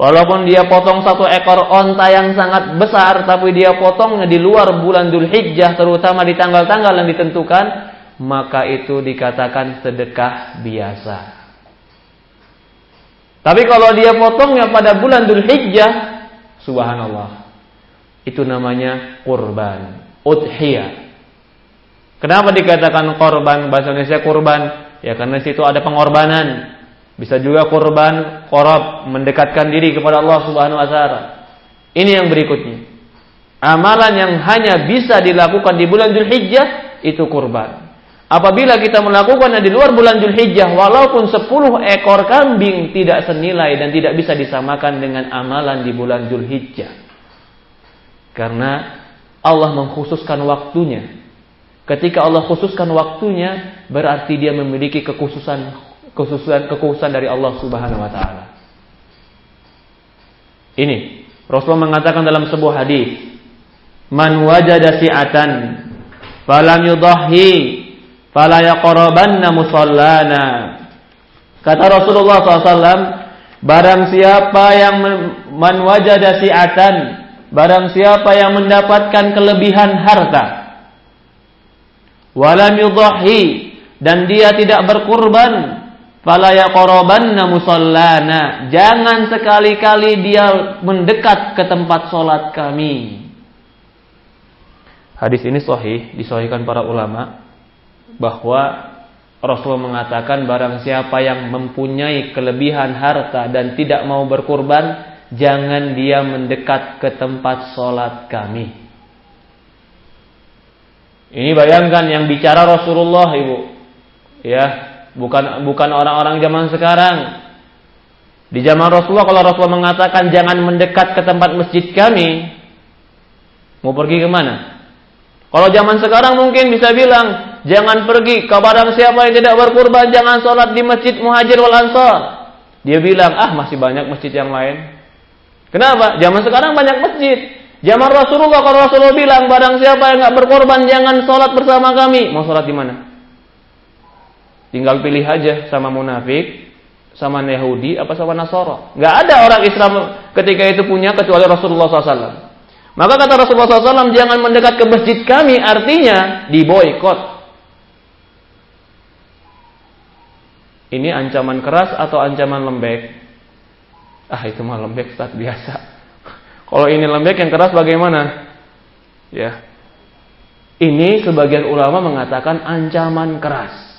Walaupun dia potong satu ekor onta yang sangat besar, tapi dia potongnya di luar bulan Dhul Hijjah, terutama di tanggal-tanggal yang ditentukan, maka itu dikatakan sedekah biasa. Tapi kalau dia potongnya pada bulan Dhul Hijjah, subhanallah, itu namanya kurban, udhiyah. Kenapa dikatakan korban bahasa Indonesia kurban? Ya karena situ ada pengorbanan. Bisa juga korban korab mendekatkan diri kepada Allah Subhanahu wa taala. Ini yang berikutnya. Amalan yang hanya bisa dilakukan di bulan Zulhijjah itu kurban. Apabila kita melakukannya di luar bulan Zulhijjah walaupun 10 ekor kambing tidak senilai dan tidak bisa disamakan dengan amalan di bulan Zulhijjah. Karena Allah mengkhususkan waktunya. Ketika Allah khususkan waktunya berarti dia memiliki kekhususan kekhususan kekhususan dari Allah Subhanahu wa taala. Ini Rasulullah mengatakan dalam sebuah hadis, "Man wajada si'atan falam yudahhi fala yaqrabanna musallana." Kata Rasulullah SAW, barang siapa yang man wajada si'atan, barang siapa yang mendapatkan kelebihan harta, walam yudahhi dan dia tidak berkurban Fala yaqrabanna musallana. Jangan sekali-kali dia mendekat ke tempat solat kami. Hadis ini sahih, disahihkan para ulama bahwa Rasulullah mengatakan barang siapa yang mempunyai kelebihan harta dan tidak mau berkurban, jangan dia mendekat ke tempat solat kami. Ini bayangkan yang bicara Rasulullah, Ibu. Ya, bukan bukan orang-orang zaman sekarang. Di zaman Rasulullah kalau Rasulullah mengatakan jangan mendekat ke tempat masjid kami, mau pergi ke mana? Kalau zaman sekarang mungkin bisa bilang jangan pergi kepada siapa yang tidak berkurban, jangan sholat di masjid Muhajir wal Ansar. Dia bilang ah masih banyak masjid yang lain. Kenapa? Zaman sekarang banyak masjid. Zaman Rasulullah kalau Rasulullah bilang barang siapa yang nggak berkorban jangan sholat bersama kami. Mau sholat di mana? Tinggal pilih aja sama munafik, sama Yahudi, apa sama Nasoro. Nggak ada orang Islam ketika itu punya kecuali Rasulullah SAW. Maka kata Rasulullah SAW, jangan mendekat ke masjid kami, artinya diboykot. Ini ancaman keras atau ancaman lembek? Ah itu mah lembek saat biasa. Kalau ini lembek yang keras bagaimana? Ya. Ini sebagian ulama mengatakan ancaman keras.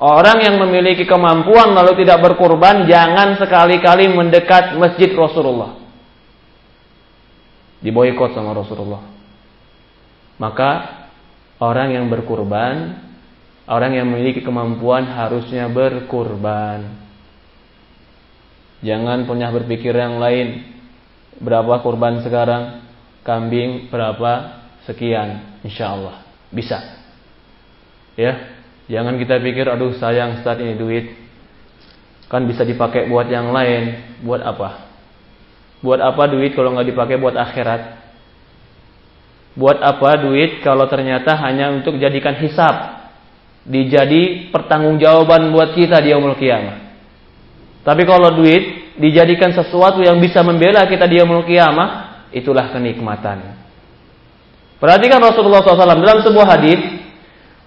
Orang yang memiliki kemampuan lalu tidak berkurban, jangan sekali-kali mendekat masjid Rasulullah. Diboykot sama Rasulullah. Maka orang yang berkurban, orang yang memiliki kemampuan harusnya berkurban. Jangan punya berpikir yang lain. Berapa kurban sekarang? Kambing berapa? Sekian, insya Allah. Bisa. Ya, Jangan kita pikir, aduh sayang saat ini duit. Kan bisa dipakai buat yang lain. Buat apa? Buat apa duit kalau nggak dipakai buat akhirat? Buat apa duit kalau ternyata hanya untuk jadikan hisap? Dijadi pertanggungjawaban buat kita di yaumul kiamah. Tapi kalau duit dijadikan sesuatu yang bisa membela kita di yaumul kiamah, itulah kenikmatan. Perhatikan Rasulullah SAW dalam sebuah hadis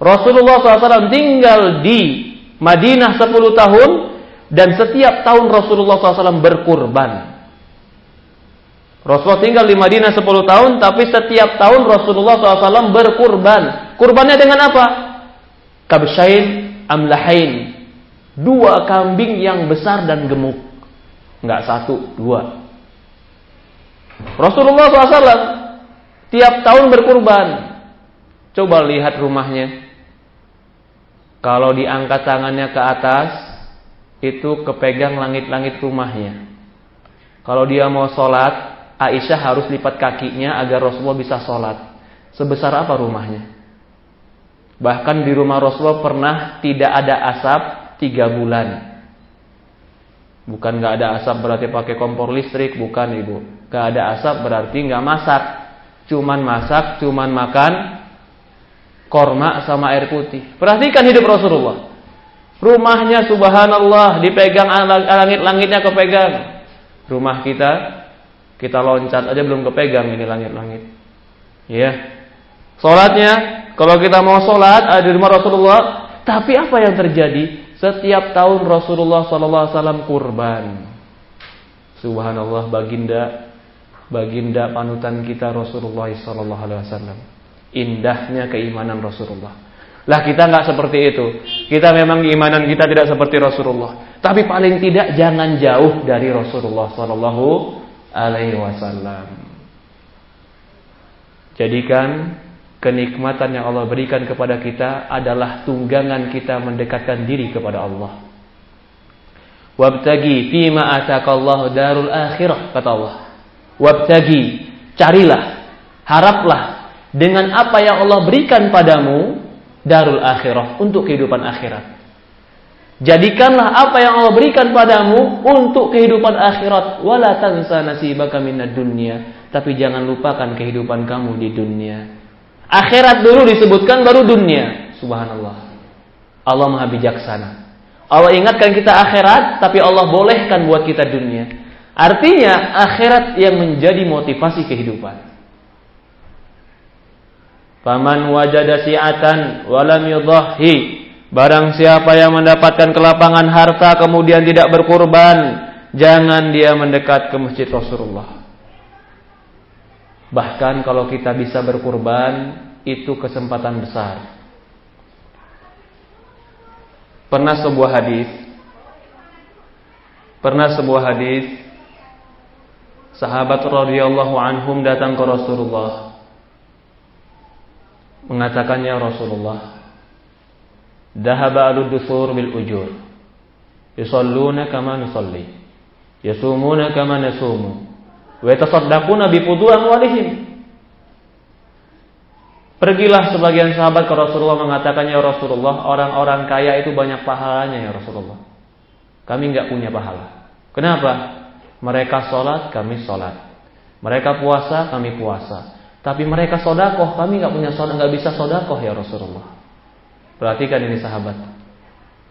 Rasulullah SAW tinggal di Madinah 10 tahun dan setiap tahun Rasulullah SAW berkurban. Rasulullah tinggal di Madinah 10 tahun tapi setiap tahun Rasulullah SAW berkurban. Kurbannya dengan apa? Kabshain amlahain. Dua kambing yang besar dan gemuk. Enggak satu, dua. Rasulullah SAW tiap tahun berkurban. Coba lihat rumahnya. Kalau diangkat tangannya ke atas, itu kepegang langit-langit rumahnya. Kalau dia mau sholat, Aisyah harus lipat kakinya agar Rasulullah bisa sholat. Sebesar apa rumahnya? Bahkan di rumah Rasulullah pernah tidak ada asap tiga bulan. Bukan nggak ada asap berarti pakai kompor listrik, bukan ibu. Gak ada asap berarti nggak masak. Cuman masak, cuman makan, korma sama air putih. Perhatikan hidup Rasulullah. Rumahnya subhanallah dipegang langit-langitnya kepegang. Rumah kita kita loncat aja belum kepegang ini langit-langit. Ya. Salatnya kalau kita mau salat ada di rumah Rasulullah, tapi apa yang terjadi? Setiap tahun Rasulullah sallallahu alaihi wasallam kurban. Subhanallah baginda baginda panutan kita Rasulullah sallallahu alaihi wasallam indahnya keimanan Rasulullah. Lah kita nggak seperti itu. Kita memang keimanan kita tidak seperti Rasulullah. Tapi paling tidak jangan jauh dari Rasulullah Sallallahu Alaihi Wasallam. Jadikan kenikmatan yang Allah berikan kepada kita adalah tunggangan kita mendekatkan diri kepada Allah. Wabtagi fima atakallahu darul akhirah kata Allah. Wabtagi carilah, haraplah dengan apa yang Allah berikan padamu darul akhirah untuk kehidupan akhirat. Jadikanlah apa yang Allah berikan padamu untuk kehidupan akhirat. Wala tansa nasibaka minad dunya. Tapi jangan lupakan kehidupan kamu di dunia. Akhirat dulu disebutkan baru dunia. Subhanallah. Allah Maha bijaksana. Allah ingatkan kita akhirat, tapi Allah bolehkan buat kita dunia. Artinya akhirat yang menjadi motivasi kehidupan. Faman wajada si'atan walam yudhahi. Barang siapa yang mendapatkan kelapangan harta kemudian tidak berkurban, jangan dia mendekat ke masjid Rasulullah. Bahkan kalau kita bisa berkurban, itu kesempatan besar. Pernah sebuah hadis Pernah sebuah hadis sahabat radhiyallahu anhum datang ke Rasulullah mengatakannya Rasulullah Dahaba al-dusur bil ujur. Yusalluna kama nusalli. Yasumuna kama nasumu. Wa yatasaddaquna bi amwalihim Pergilah sebagian sahabat ke Rasulullah mengatakannya Rasulullah Orang-orang kaya itu banyak pahalanya ya Rasulullah. Kami nggak punya pahala. Kenapa? Mereka sholat, kami sholat. Mereka puasa, kami puasa tapi mereka sodakoh, kami nggak punya sodakoh, nggak bisa sodakoh ya Rasulullah. Perhatikan ini sahabat.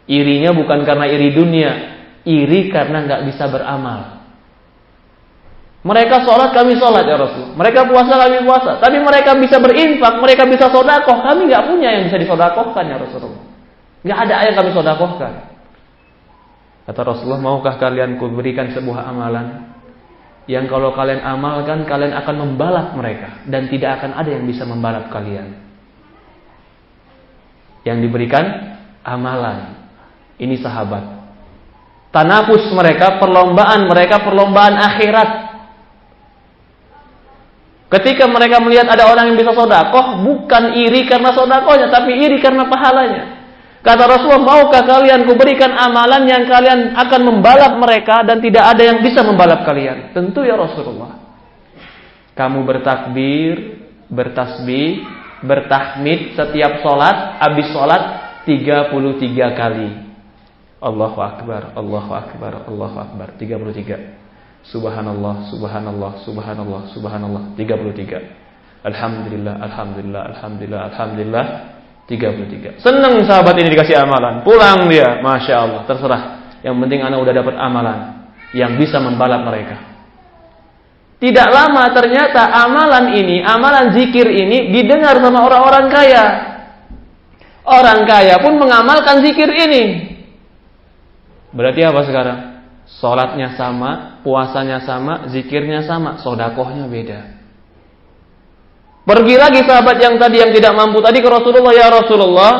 Irinya bukan karena iri dunia, iri karena nggak bisa beramal. Mereka sholat, kami sholat ya Rasul. Mereka puasa, kami puasa. Tapi mereka bisa berinfak, mereka bisa sodakoh. Kami nggak punya yang bisa disodakohkan ya Rasulullah. Nggak ada yang kami sodakohkan. Kata Rasulullah, maukah kalian kuberikan sebuah amalan yang kalau kalian amalkan kalian akan membalap mereka dan tidak akan ada yang bisa membalap kalian. Yang diberikan amalan. Ini sahabat. Tanafus mereka, perlombaan mereka, perlombaan akhirat. Ketika mereka melihat ada orang yang bisa sodakoh, bukan iri karena sodakohnya, tapi iri karena pahalanya. Kata Rasulullah, maukah kalian kuberikan amalan yang kalian akan membalap mereka dan tidak ada yang bisa membalap kalian? Tentu ya Rasulullah. Kamu bertakbir, bertasbih, bertahmid setiap sholat, habis sholat 33 kali. Allahu Akbar, Allahu Akbar, Allahu Akbar. 33. Subhanallah, subhanallah, subhanallah, subhanallah. 33. Alhamdulillah, alhamdulillah, alhamdulillah, alhamdulillah. 33. Senang sahabat ini dikasih amalan. Pulang dia, Masya Allah. Terserah. Yang penting anak udah dapat amalan. Yang bisa membalap mereka. Tidak lama ternyata amalan ini, amalan zikir ini didengar sama orang-orang kaya. Orang kaya pun mengamalkan zikir ini. Berarti apa sekarang? Sholatnya sama, puasanya sama, zikirnya sama, sodakohnya beda. Pergi lagi sahabat yang tadi yang tidak mampu tadi ke Rasulullah ya Rasulullah,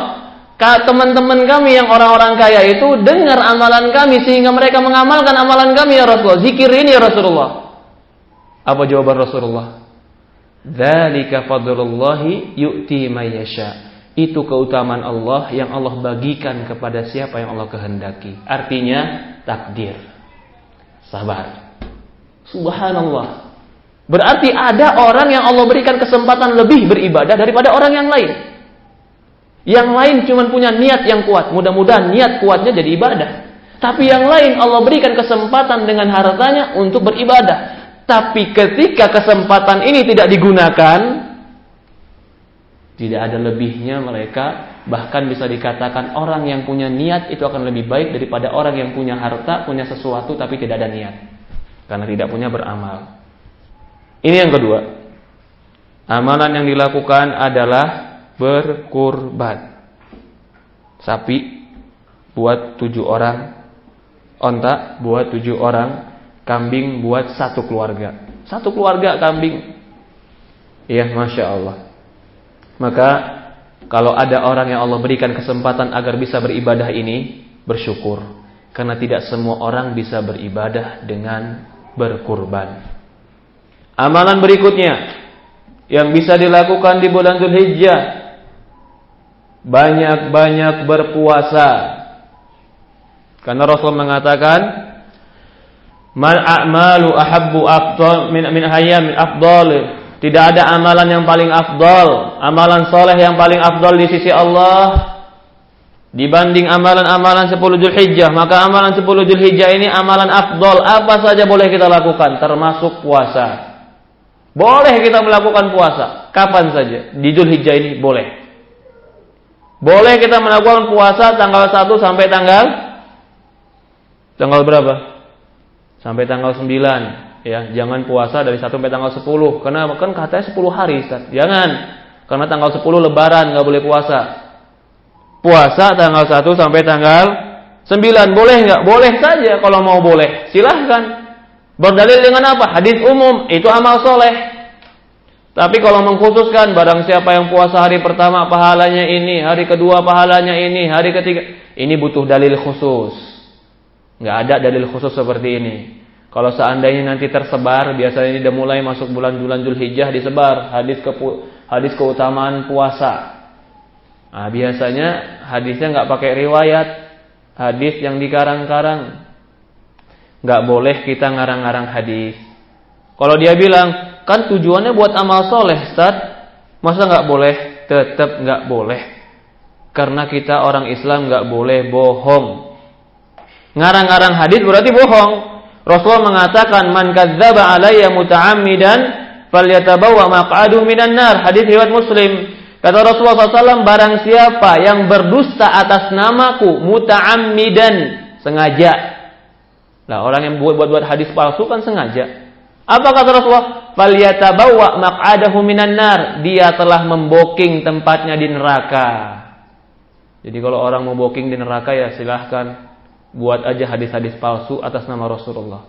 teman-teman kami yang orang-orang kaya itu dengar amalan kami sehingga mereka mengamalkan amalan kami ya Rasulullah. Zikir ini ya Rasulullah. Apa jawaban Rasulullah? Dzalika fadlullahi yu'ti mayyasha. Itu keutamaan Allah yang Allah bagikan kepada siapa yang Allah kehendaki. Artinya takdir. Sabar. Subhanallah. Berarti ada orang yang Allah berikan kesempatan lebih beribadah daripada orang yang lain. Yang lain cuma punya niat yang kuat. Mudah-mudahan niat kuatnya jadi ibadah. Tapi yang lain Allah berikan kesempatan dengan hartanya untuk beribadah. Tapi ketika kesempatan ini tidak digunakan, tidak ada lebihnya mereka. Bahkan bisa dikatakan orang yang punya niat itu akan lebih baik daripada orang yang punya harta, punya sesuatu tapi tidak ada niat. Karena tidak punya beramal. Ini yang kedua. Amalan yang dilakukan adalah berkurban. Sapi buat tujuh orang, onta buat tujuh orang, kambing buat satu keluarga. Satu keluarga kambing. Iya, masya Allah. Maka kalau ada orang yang Allah berikan kesempatan agar bisa beribadah ini, bersyukur. Karena tidak semua orang bisa beribadah dengan berkurban. Amalan berikutnya yang bisa dilakukan di bulan Zulhijjah banyak-banyak berpuasa. Karena Rasul mengatakan Mal a'malu ahabbu afdal min min min afdal. Tidak ada amalan yang paling afdal, amalan soleh yang paling afdal di sisi Allah dibanding amalan-amalan 10 Zulhijjah. Maka amalan 10 Zulhijjah ini amalan afdal. Apa saja boleh kita lakukan termasuk puasa. Boleh kita melakukan puasa kapan saja di Zulhijjah ini boleh. Boleh kita melakukan puasa tanggal 1 sampai tanggal tanggal berapa? Sampai tanggal 9 ya. Jangan puasa dari 1 sampai tanggal 10. Karena kan katanya 10 hari, Ustaz. Jangan. Karena tanggal 10 lebaran nggak boleh puasa. Puasa tanggal 1 sampai tanggal 9 boleh nggak? Boleh saja kalau mau boleh. Silahkan. Berdalil dengan apa? Hadis umum, itu amal soleh. Tapi kalau mengkhususkan barang siapa yang puasa hari pertama pahalanya ini, hari kedua pahalanya ini, hari ketiga, ini butuh dalil khusus. Nggak ada dalil khusus seperti ini. Kalau seandainya nanti tersebar, biasanya ini udah mulai masuk bulan-bulan Zulhijjah disebar hadis ke hadis keutamaan puasa. Nah, biasanya hadisnya nggak pakai riwayat, hadis yang dikarang-karang nggak boleh kita ngarang-ngarang hadis. Kalau dia bilang, kan tujuannya buat amal soleh, Ustaz. Masa nggak boleh? Tetap nggak boleh. Karena kita orang Islam nggak boleh bohong. Ngarang-ngarang hadis berarti bohong. Rasulullah mengatakan, "Man kadzdzaba alayya muta'ammidan falyatabawa maq'adu minan nar." Hadis riwayat Muslim. Kata Rasulullah SAW, barang siapa yang berdusta atas namaku, muta'ammidan, sengaja. Nah, orang yang buat-buat hadis palsu kan sengaja. Apa kata Rasulullah? Falyatabawa maq'adahu minan nar. Dia telah memboking tempatnya di neraka. Jadi kalau orang mau booking di neraka ya silahkan buat aja hadis-hadis palsu atas nama Rasulullah.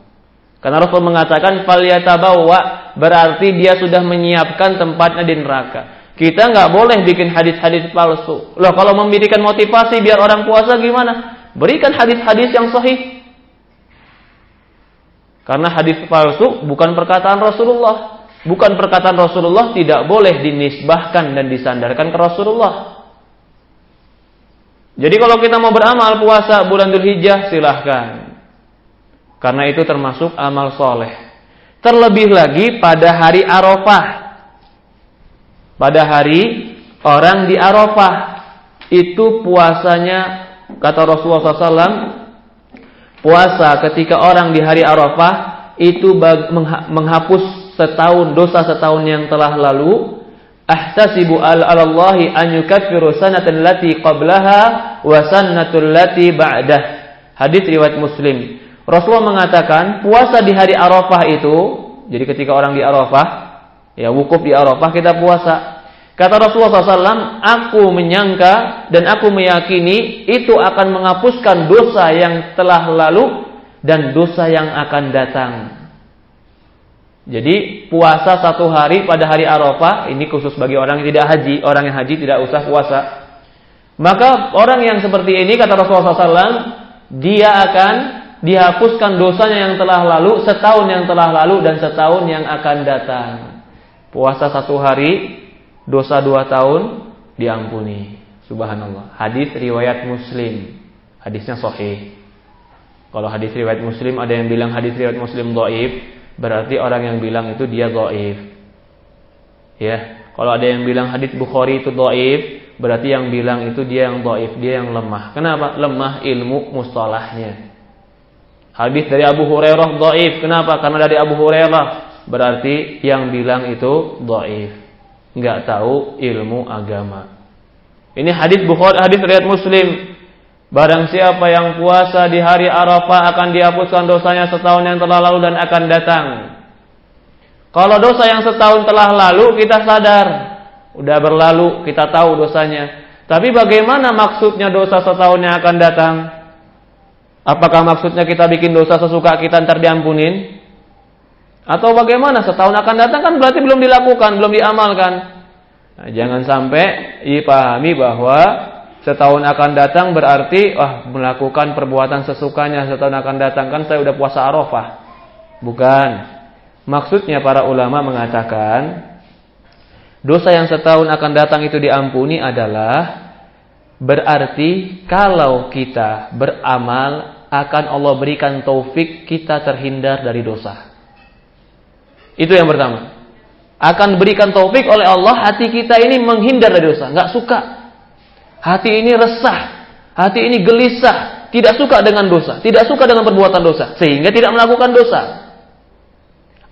Karena Rasul mengatakan falyatabawa berarti dia sudah menyiapkan tempatnya di neraka. Kita nggak boleh bikin hadis-hadis palsu. Loh kalau memberikan motivasi biar orang puasa gimana? Berikan hadis-hadis yang sahih. Karena hadis palsu bukan perkataan Rasulullah. Bukan perkataan Rasulullah tidak boleh dinisbahkan dan disandarkan ke Rasulullah. Jadi kalau kita mau beramal puasa bulan Dzulhijjah silahkan. Karena itu termasuk amal soleh. Terlebih lagi pada hari Arafah pada hari orang di Arafah itu puasanya kata Rasulullah SAW puasa ketika orang di hari Arafah itu menghapus setahun dosa setahun yang telah lalu. Ahtasibu al-alallahi an yukaffiru sanatan lati qablaha wa sannatul lati ba'dah. Hadis riwayat Muslim. Rasulullah mengatakan puasa di hari Arafah itu jadi ketika orang di Arafah Ya wukuf di Arafah kita puasa. Kata Rasulullah SAW, aku menyangka dan aku meyakini itu akan menghapuskan dosa yang telah lalu dan dosa yang akan datang. Jadi puasa satu hari pada hari Arafah ini khusus bagi orang yang tidak haji, orang yang haji tidak usah puasa. Maka orang yang seperti ini kata Rasulullah SAW, dia akan dihapuskan dosanya yang telah lalu, setahun yang telah lalu dan setahun yang akan datang. Puasa satu hari, dosa dua tahun diampuni. Subhanallah. Hadis riwayat Muslim. Hadisnya sahih. Kalau hadis riwayat Muslim ada yang bilang hadis riwayat Muslim dhaif, berarti orang yang bilang itu dia dhaif. Ya. Kalau ada yang bilang hadis Bukhari itu dhaif, berarti yang bilang itu dia yang dhaif, dia yang lemah. Kenapa? Lemah ilmu mustalahnya. Hadis dari Abu Hurairah dhaif. Kenapa? Karena dari Abu Hurairah berarti yang bilang itu doif, nggak tahu ilmu agama. Ini hadis Bukhari, hadis riwayat Muslim. Barang siapa yang puasa di hari Arafah akan dihapuskan dosanya setahun yang telah lalu dan akan datang. Kalau dosa yang setahun telah lalu kita sadar, udah berlalu, kita tahu dosanya. Tapi bagaimana maksudnya dosa setahun yang akan datang? Apakah maksudnya kita bikin dosa sesuka kita ntar diampunin? Atau bagaimana setahun akan datang kan berarti belum dilakukan, belum diamalkan. Nah, jangan sampai dipahami bahwa setahun akan datang berarti wah melakukan perbuatan sesukanya setahun akan datang kan saya udah puasa Arafah. Bukan. Maksudnya para ulama mengatakan dosa yang setahun akan datang itu diampuni adalah berarti kalau kita beramal akan Allah berikan taufik kita terhindar dari dosa. Itu yang pertama. Akan berikan taufik oleh Allah hati kita ini menghindar dari dosa, nggak suka. Hati ini resah, hati ini gelisah, tidak suka dengan dosa, tidak suka dengan perbuatan dosa, sehingga tidak melakukan dosa.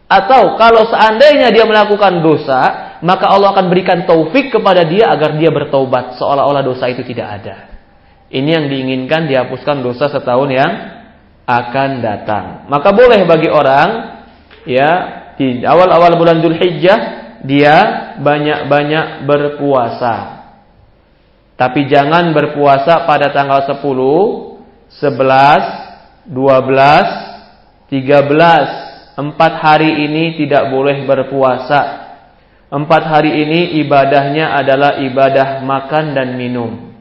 Atau kalau seandainya dia melakukan dosa, maka Allah akan berikan taufik kepada dia agar dia bertobat seolah-olah dosa itu tidak ada. Ini yang diinginkan dihapuskan dosa setahun yang akan datang. Maka boleh bagi orang ya di awal-awal bulan Dzulhijjah dia banyak-banyak berpuasa. Tapi jangan berpuasa pada tanggal 10, 11, 12, 13. Empat hari ini tidak boleh berpuasa. Empat hari ini ibadahnya adalah ibadah makan dan minum.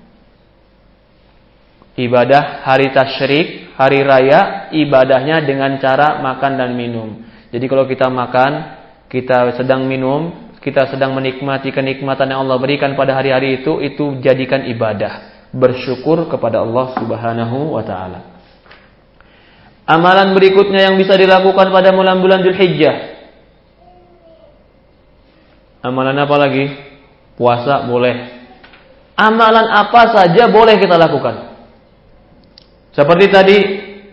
Ibadah hari tasyrik, hari raya, ibadahnya dengan cara makan dan minum. Jadi kalau kita makan, kita sedang minum, kita sedang menikmati kenikmatan yang Allah berikan pada hari-hari itu, itu jadikan ibadah. Bersyukur kepada Allah Subhanahu wa taala. Amalan berikutnya yang bisa dilakukan pada bulan-bulan Dzulhijjah. Amalan apa lagi? Puasa boleh. Amalan apa saja boleh kita lakukan. Seperti tadi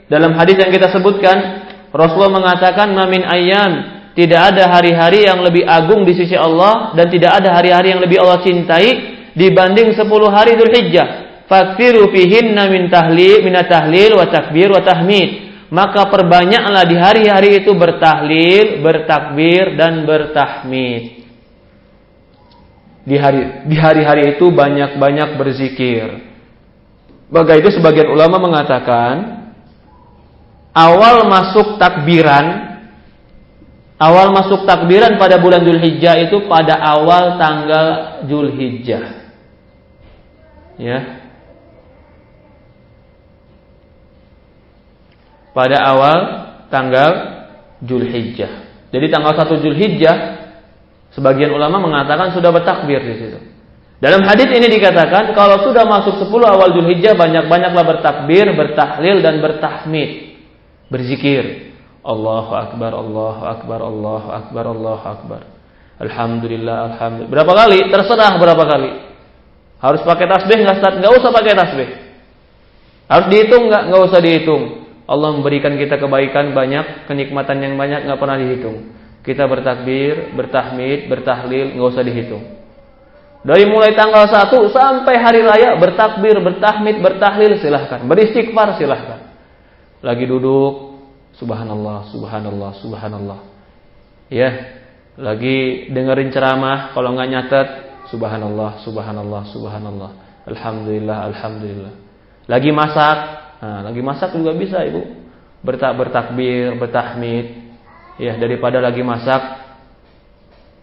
dalam hadis yang kita sebutkan, Rasulullah mengatakan mamin ayam Tidak ada hari-hari yang lebih agung di sisi Allah dan tidak ada hari-hari yang lebih Allah cintai dibanding 10 hari Dzulhijjah. Fakthiru fihinna min tahlil, min tahlil wa takbir wa. Maka perbanyaklah di hari-hari itu bertahlil, bertakbir dan bertahmid. Di hari di hari-hari itu banyak-banyak berzikir. Maka itu sebagian ulama mengatakan awal masuk takbiran awal masuk takbiran pada bulan Zulhijjah itu pada awal tanggal Zulhijjah. Ya. Pada awal tanggal Zulhijjah. Jadi tanggal 1 Zulhijjah Sebagian ulama mengatakan sudah bertakbir di situ. Dalam hadis ini dikatakan kalau sudah masuk 10 awal Zulhijjah banyak-banyaklah bertakbir, bertahlil dan bertahmid. Berzikir. Allahu akbar, Allahu akbar, Allahu akbar, Allahu akbar. Alhamdulillah, alhamdulillah. Berapa kali? Terserah berapa kali. Harus pakai tasbih nggak Ustaz? Nggak usah pakai tasbih. Harus dihitung nggak? Nggak usah dihitung. Allah memberikan kita kebaikan banyak, kenikmatan yang banyak nggak pernah dihitung. Kita bertakbir, bertahmid, bertahlil, nggak usah dihitung. Dari mulai tanggal 1 sampai hari raya bertakbir, bertahmid, bertahlil silahkan. Beristighfar silahkan. Lagi duduk, subhanallah, subhanallah, subhanallah. Ya, lagi dengerin ceramah, kalau nggak nyatet, subhanallah, subhanallah, subhanallah. Alhamdulillah, alhamdulillah. Lagi masak, nah, lagi masak juga bisa ibu. Bertak bertakbir, bertahmid, ya daripada lagi masak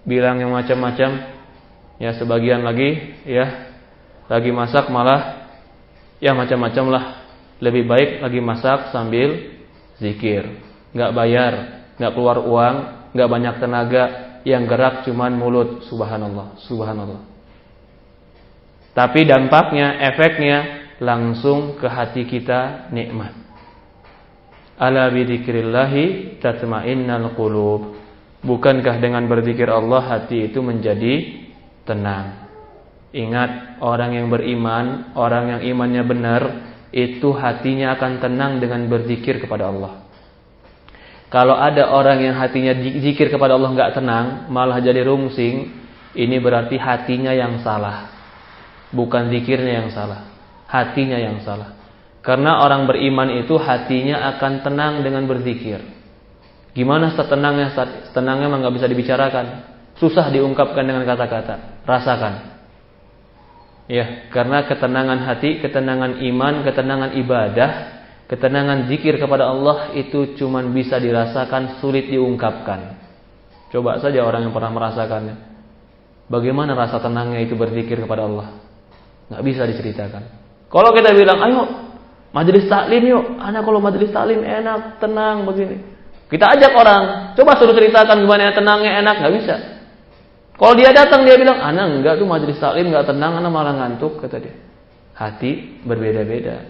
bilang yang macam-macam ya sebagian lagi ya lagi masak malah ya macam-macam lah lebih baik lagi masak sambil zikir nggak bayar nggak keluar uang nggak banyak tenaga yang gerak cuman mulut subhanallah subhanallah tapi dampaknya efeknya langsung ke hati kita nikmat Ala bidzikrillahi tatma'innal qulub. Bukankah dengan berzikir Allah hati itu menjadi tenang? Ingat, orang yang beriman, orang yang imannya benar, itu hatinya akan tenang dengan berzikir kepada Allah. Kalau ada orang yang hatinya zikir kepada Allah nggak tenang, malah jadi rungsing, ini berarti hatinya yang salah. Bukan zikirnya yang salah, hatinya yang salah. Karena orang beriman itu hatinya akan tenang dengan berzikir. Gimana setenangnya? Setenangnya memang nggak bisa dibicarakan. Susah diungkapkan dengan kata-kata. Rasakan. Ya, karena ketenangan hati, ketenangan iman, ketenangan ibadah, ketenangan zikir kepada Allah itu cuma bisa dirasakan, sulit diungkapkan. Coba saja orang yang pernah merasakannya. Bagaimana rasa tenangnya itu berzikir kepada Allah? Nggak bisa diceritakan. Kalau kita bilang, ayo Majelis taklim yuk. Anak kalau majelis taklim enak, tenang begini. Kita ajak orang, coba suruh ceritakan gimana tenangnya enak, nggak bisa. Kalau dia datang dia bilang, anak enggak tuh majelis taklim nggak tenang, anak malah ngantuk kata dia. Hati berbeda-beda.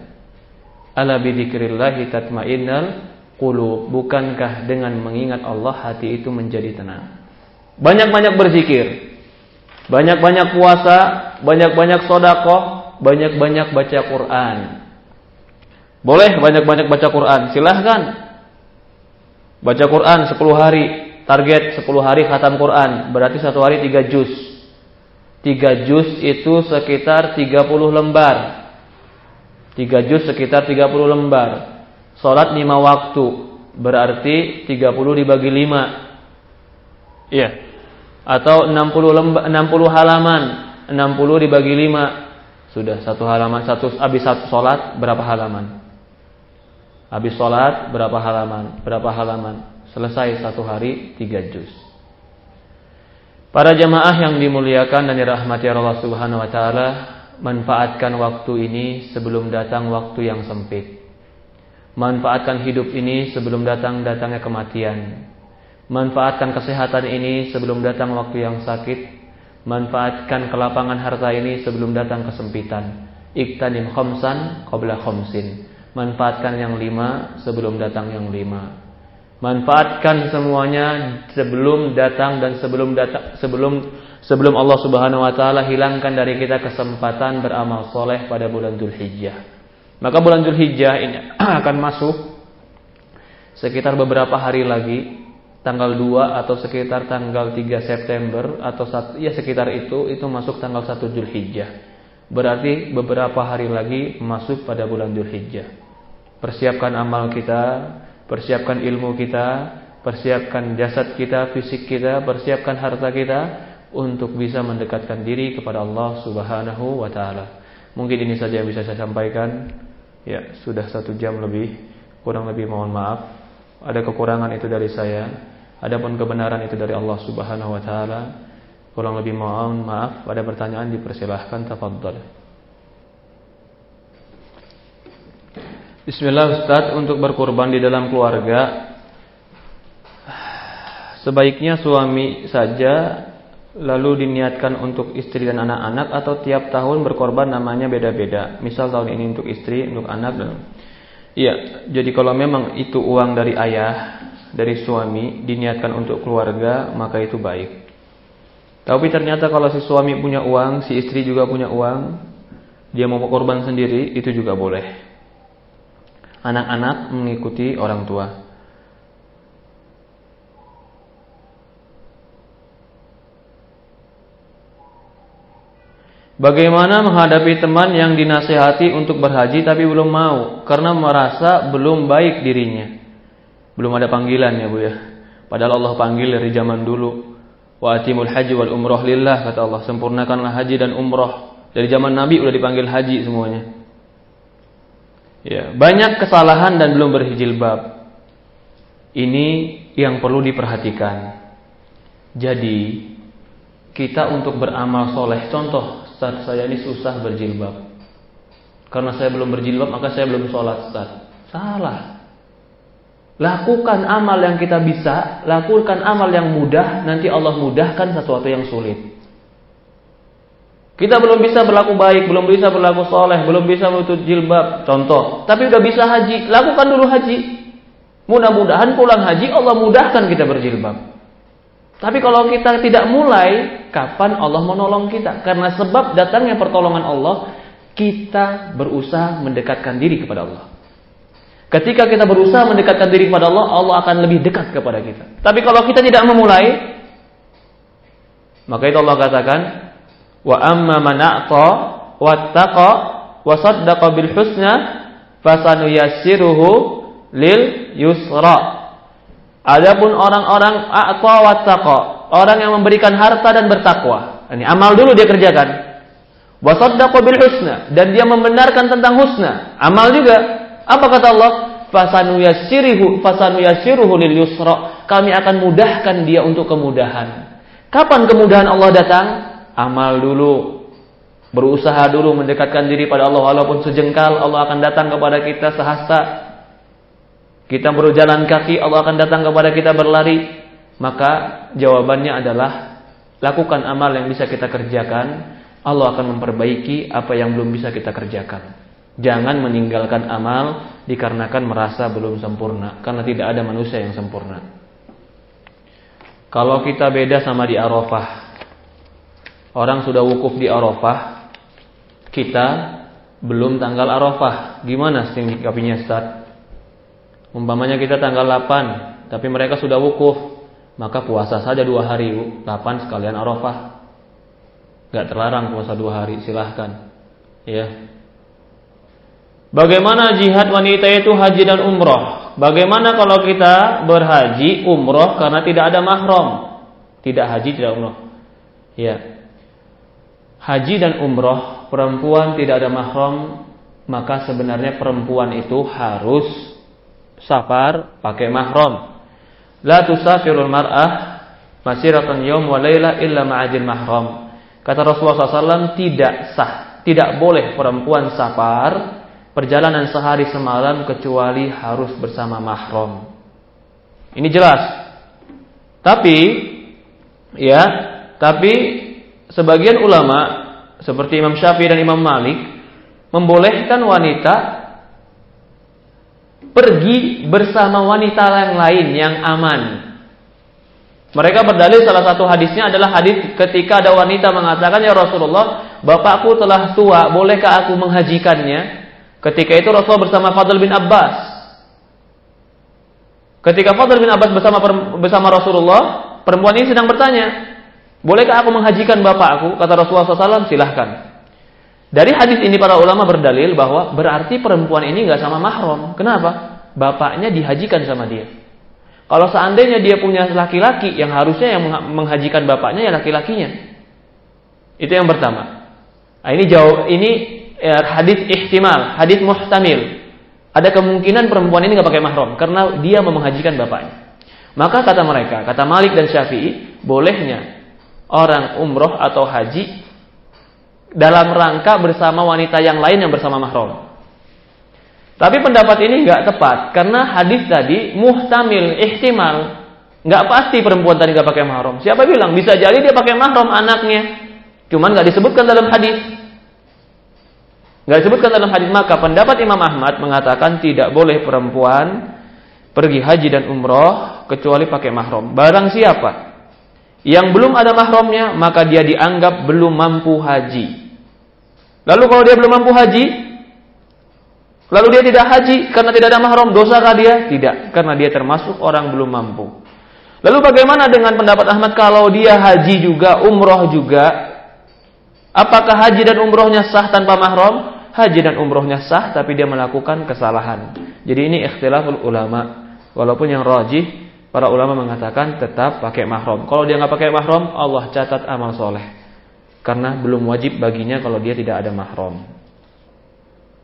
Ala bidzikrillahi tatmainnal qulub. Bukankah dengan mengingat Allah hati itu menjadi tenang? Banyak-banyak berzikir. Banyak-banyak puasa, banyak-banyak sodakoh, banyak-banyak baca Quran. Boleh banyak-banyak baca Quran, silahkan. Baca Quran 10 hari, target 10 hari khatam Quran, berarti satu hari 3 juz. 3 juz itu sekitar 30 lembar. 3 juz sekitar 30 lembar. Salat 5 waktu, berarti 30 dibagi 5. Iya. Atau 60 lembar, 60 halaman, 60 dibagi 5. Sudah satu halaman satu habis satu salat berapa halaman? Habis sholat berapa halaman? Berapa halaman? Selesai satu hari tiga juz. Para jamaah yang dimuliakan dan dirahmati Allah Subhanahu Wa Taala, manfaatkan waktu ini sebelum datang waktu yang sempit. Manfaatkan hidup ini sebelum datang datangnya kematian. Manfaatkan kesehatan ini sebelum datang waktu yang sakit. Manfaatkan kelapangan harta ini sebelum datang kesempitan. Iktanim khomsan qabla khomsin Manfaatkan yang lima sebelum datang yang lima. Manfaatkan semuanya sebelum datang dan sebelum datang sebelum sebelum Allah Subhanahu wa taala hilangkan dari kita kesempatan beramal soleh pada bulan Dzulhijjah. Maka bulan Dzulhijjah ini akan masuk sekitar beberapa hari lagi, tanggal 2 atau sekitar tanggal 3 September atau ya sekitar itu itu masuk tanggal 1 Zulhijjah. Berarti beberapa hari lagi masuk pada bulan Zulhijjah. Persiapkan amal kita, persiapkan ilmu kita, persiapkan jasad kita, fisik kita, persiapkan harta kita untuk bisa mendekatkan diri kepada Allah Subhanahu wa taala. Mungkin ini saja yang bisa saya sampaikan. Ya, sudah satu jam lebih. Kurang lebih mohon maaf. Ada kekurangan itu dari saya. Adapun kebenaran itu dari Allah Subhanahu wa taala. Kurang lebih mohon maaf, ada pertanyaan dipersilahkan tafadhol. Bismillah Ustaz untuk berkorban di dalam keluarga Sebaiknya suami saja lalu diniatkan untuk istri dan anak-anak atau tiap tahun berkorban namanya beda-beda. Misal tahun ini untuk istri, untuk anak dan Iya, jadi kalau memang itu uang dari ayah dari suami diniatkan untuk keluarga, maka itu baik. Tapi ternyata kalau si suami punya uang, si istri juga punya uang, dia mau korban sendiri, itu juga boleh. Anak-anak mengikuti orang tua. Bagaimana menghadapi teman yang dinasehati untuk berhaji tapi belum mau karena merasa belum baik dirinya? Belum ada panggilan ya Bu ya. Padahal Allah panggil dari zaman dulu. Wa atimul haji wal umroh lillah kata Allah. Sempurnakanlah haji dan umroh. Dari zaman Nabi udah dipanggil haji semuanya. Ya, banyak kesalahan dan belum berhijilbab. Ini yang perlu diperhatikan. Jadi kita untuk beramal soleh, contoh saat saya ini susah berjilbab. Karena saya belum berjilbab maka saya belum sholat Ustaz. Salah. Lakukan amal yang kita bisa, lakukan amal yang mudah, nanti Allah mudahkan sesuatu yang sulit. Kita belum bisa berlaku baik, belum bisa berlaku soleh, belum bisa menutup jilbab, contoh. Tapi udah bisa haji, lakukan dulu haji. Mudah-mudahan pulang haji Allah mudahkan kita berjilbab. Tapi kalau kita tidak mulai, kapan Allah menolong kita? Karena sebab datangnya pertolongan Allah, kita berusaha mendekatkan diri kepada Allah. Ketika kita berusaha mendekatkan diri kepada Allah, Allah akan lebih dekat kepada kita. Tapi kalau kita tidak memulai, maka itu Allah katakan, wa amma man a'ta wattaqa wa saddaqa bil husna fasanuyassiruhu lil yusra. Adapun orang-orang a'ta wattaqa, orang yang memberikan harta dan bertakwa. Ini amal dulu dia kerjakan. Wa saddaqa bil husna dan dia membenarkan tentang husna. Amal juga apa kata Allah? Fasanu yassirihu fasanu yassiruhu lil yusra. Kami akan mudahkan dia untuk kemudahan. Kapan kemudahan Allah datang? Amal dulu. Berusaha dulu mendekatkan diri pada Allah walaupun sejengkal Allah akan datang kepada kita sehasta. Kita berjalan kaki Allah akan datang kepada kita berlari. Maka jawabannya adalah lakukan amal yang bisa kita kerjakan. Allah akan memperbaiki apa yang belum bisa kita kerjakan. Jangan meninggalkan amal dikarenakan merasa belum sempurna, karena tidak ada manusia yang sempurna. Kalau kita beda sama di Arafah, orang sudah wukuf di Arafah, kita belum tanggal Arafah. Gimana singkapinya Ustaz? Umpamanya kita tanggal 8, tapi mereka sudah wukuf, maka puasa saja dua hari, 8 sekalian Arafah. Gak terlarang puasa dua hari, silahkan. Ya, Bagaimana jihad wanita itu haji dan umroh? Bagaimana kalau kita berhaji umroh karena tidak ada mahram? Tidak haji, tidak umroh. Ya. Haji dan umroh perempuan tidak ada mahram, maka sebenarnya perempuan itu harus safar pakai mahram. La tusafirul mar'ah masiratan yawm wa layla illa ma'ajil mahram. Kata Rasulullah SAW tidak sah, tidak boleh perempuan safar perjalanan sehari semalam kecuali harus bersama mahram. Ini jelas. Tapi ya, tapi sebagian ulama seperti Imam Syafi'i dan Imam Malik membolehkan wanita pergi bersama wanita yang lain yang aman. Mereka berdalil salah satu hadisnya adalah hadis ketika ada wanita mengatakan ya Rasulullah, bapakku telah tua, bolehkah aku menghajikannya? Ketika itu Rasul bersama Fadl bin Abbas. Ketika Fadl bin Abbas bersama bersama Rasulullah, perempuan ini sedang bertanya, "Bolehkah aku menghajikan bapakku?" Kata Rasulullah SAW, "Silahkan." Dari hadis ini para ulama berdalil bahwa berarti perempuan ini nggak sama mahram. Kenapa? Bapaknya dihajikan sama dia. Kalau seandainya dia punya laki-laki yang harusnya yang menghajikan bapaknya ya laki-lakinya. Itu yang pertama. Nah, ini jauh ini ya, hadis ihtimal, hadis muhtamil. Ada kemungkinan perempuan ini nggak pakai mahram karena dia mau menghajikan bapaknya. Maka kata mereka, kata Malik dan Syafi'i, bolehnya orang umroh atau haji dalam rangka bersama wanita yang lain yang bersama mahram. Tapi pendapat ini nggak tepat karena hadis tadi muhtamil, ihtimal, nggak pasti perempuan tadi nggak pakai mahram. Siapa bilang bisa jadi dia pakai mahram anaknya, cuman nggak disebutkan dalam hadis. Nggak disebutkan dalam hadis maka pendapat Imam Ahmad mengatakan tidak boleh perempuan pergi haji dan umroh kecuali pakai mahram. Barang siapa yang belum ada mahramnya maka dia dianggap belum mampu haji. Lalu kalau dia belum mampu haji, lalu dia tidak haji karena tidak ada mahram, dosakah dia? Tidak, karena dia termasuk orang belum mampu. Lalu bagaimana dengan pendapat Ahmad kalau dia haji juga, umroh juga? Apakah haji dan umrohnya sah tanpa mahram? haji dan umrohnya sah tapi dia melakukan kesalahan. Jadi ini ikhtilaful ulama. Walaupun yang rajih para ulama mengatakan tetap pakai mahram. Kalau dia nggak pakai mahram, Allah catat amal soleh. Karena belum wajib baginya kalau dia tidak ada mahram.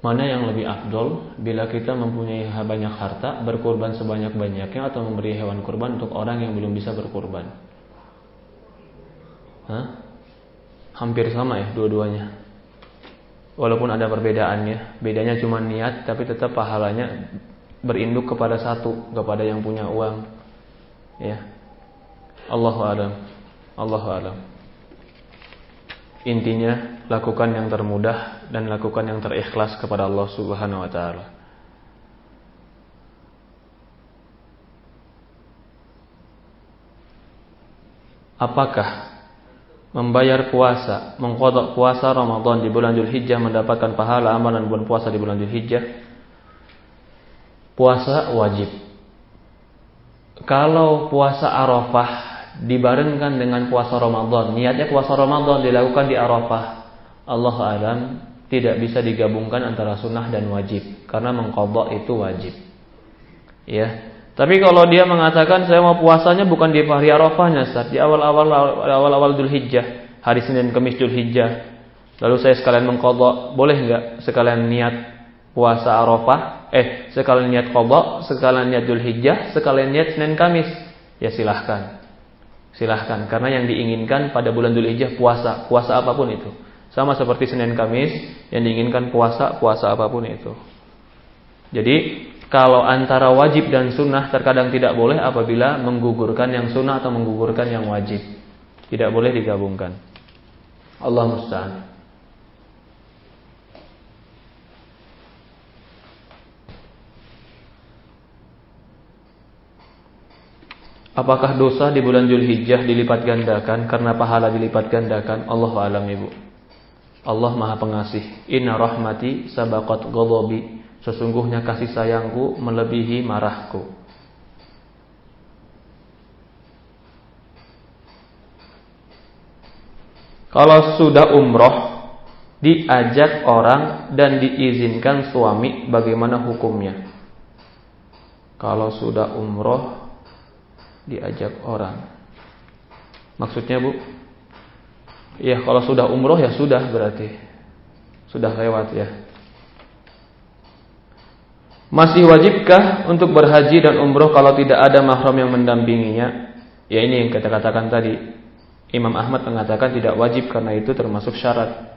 Mana yang lebih afdol bila kita mempunyai banyak harta, berkurban sebanyak-banyaknya atau memberi hewan kurban untuk orang yang belum bisa berkurban? Hah? Hampir sama ya dua-duanya. Walaupun ada perbedaannya, bedanya cuma niat, tapi tetap pahalanya berinduk kepada satu, kepada yang punya uang. Ya. Allahu alam. Allahu alam. Intinya lakukan yang termudah dan lakukan yang terikhlas kepada Allah Subhanahu wa taala. Apakah membayar puasa, mengkodok puasa Ramadan di bulan Zulhijjah mendapatkan pahala amalan bulan puasa di bulan Zulhijjah. Puasa wajib. Kalau puasa Arafah dibarengkan dengan puasa Ramadan, niatnya puasa Ramadan dilakukan di Arafah. Allah alam tidak bisa digabungkan antara sunnah dan wajib karena mengkodok itu wajib. Ya, tapi kalau dia mengatakan saya mau puasanya bukan di hari Arafahnya, Ustaz, di awal-awal awal-awal Dzulhijjah, hari Senin Kamis Dzulhijjah. Lalu saya sekalian mengqadha, boleh enggak sekalian niat puasa Arafah? Eh, sekalian niat qadha, sekalian niat Dzulhijjah, sekalian niat Senin Kamis. Ya silahkan. Silahkan, karena yang diinginkan pada bulan Dzulhijjah puasa, puasa apa pun itu. Sama seperti Senin Kamis yang diinginkan puasa, puasa apa pun itu. Jadi kalau antara wajib dan sunnah terkadang tidak boleh apabila menggugurkan yang sunnah atau menggugurkan yang wajib. Tidak boleh digabungkan. Allah musta'an. Apakah dosa di bulan Zulhijjah dilipat gandakan karena pahala dilipat gandakan? Allah alam ibu. Allah maha pengasih. Inna rahmati sabaqat ghadabi Sesungguhnya kasih sayangku melebihi marahku. Kalau sudah umroh, diajak orang dan diizinkan suami, bagaimana hukumnya? Kalau sudah umroh, diajak orang. Maksudnya bu? Ya kalau sudah umroh ya sudah berarti. Sudah lewat ya. Masih wajibkah untuk berhaji dan umroh kalau tidak ada mahram yang mendampinginya? Ya ini yang kita katakan tadi. Imam Ahmad mengatakan tidak wajib karena itu termasuk syarat.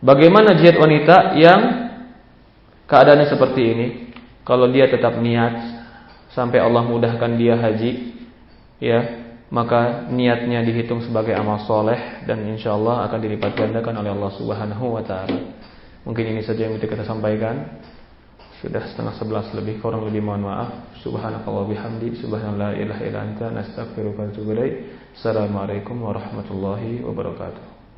Bagaimana jihad wanita yang keadaannya seperti ini? Kalau dia tetap niat sampai Allah mudahkan dia haji, ya maka niatnya dihitung sebagai amal soleh dan insya Allah akan dilipat gandakan oleh Allah Subhanahu Wa Taala. Mungkin ini saja yang kita sampaikan. Sudah setengah sebelas lebih, kurang lebih mohon maaf. Subhanakallah bihamdi, subhanallah ilaha illa anta, Assalamualaikum warahmatullahi wabarakatuh.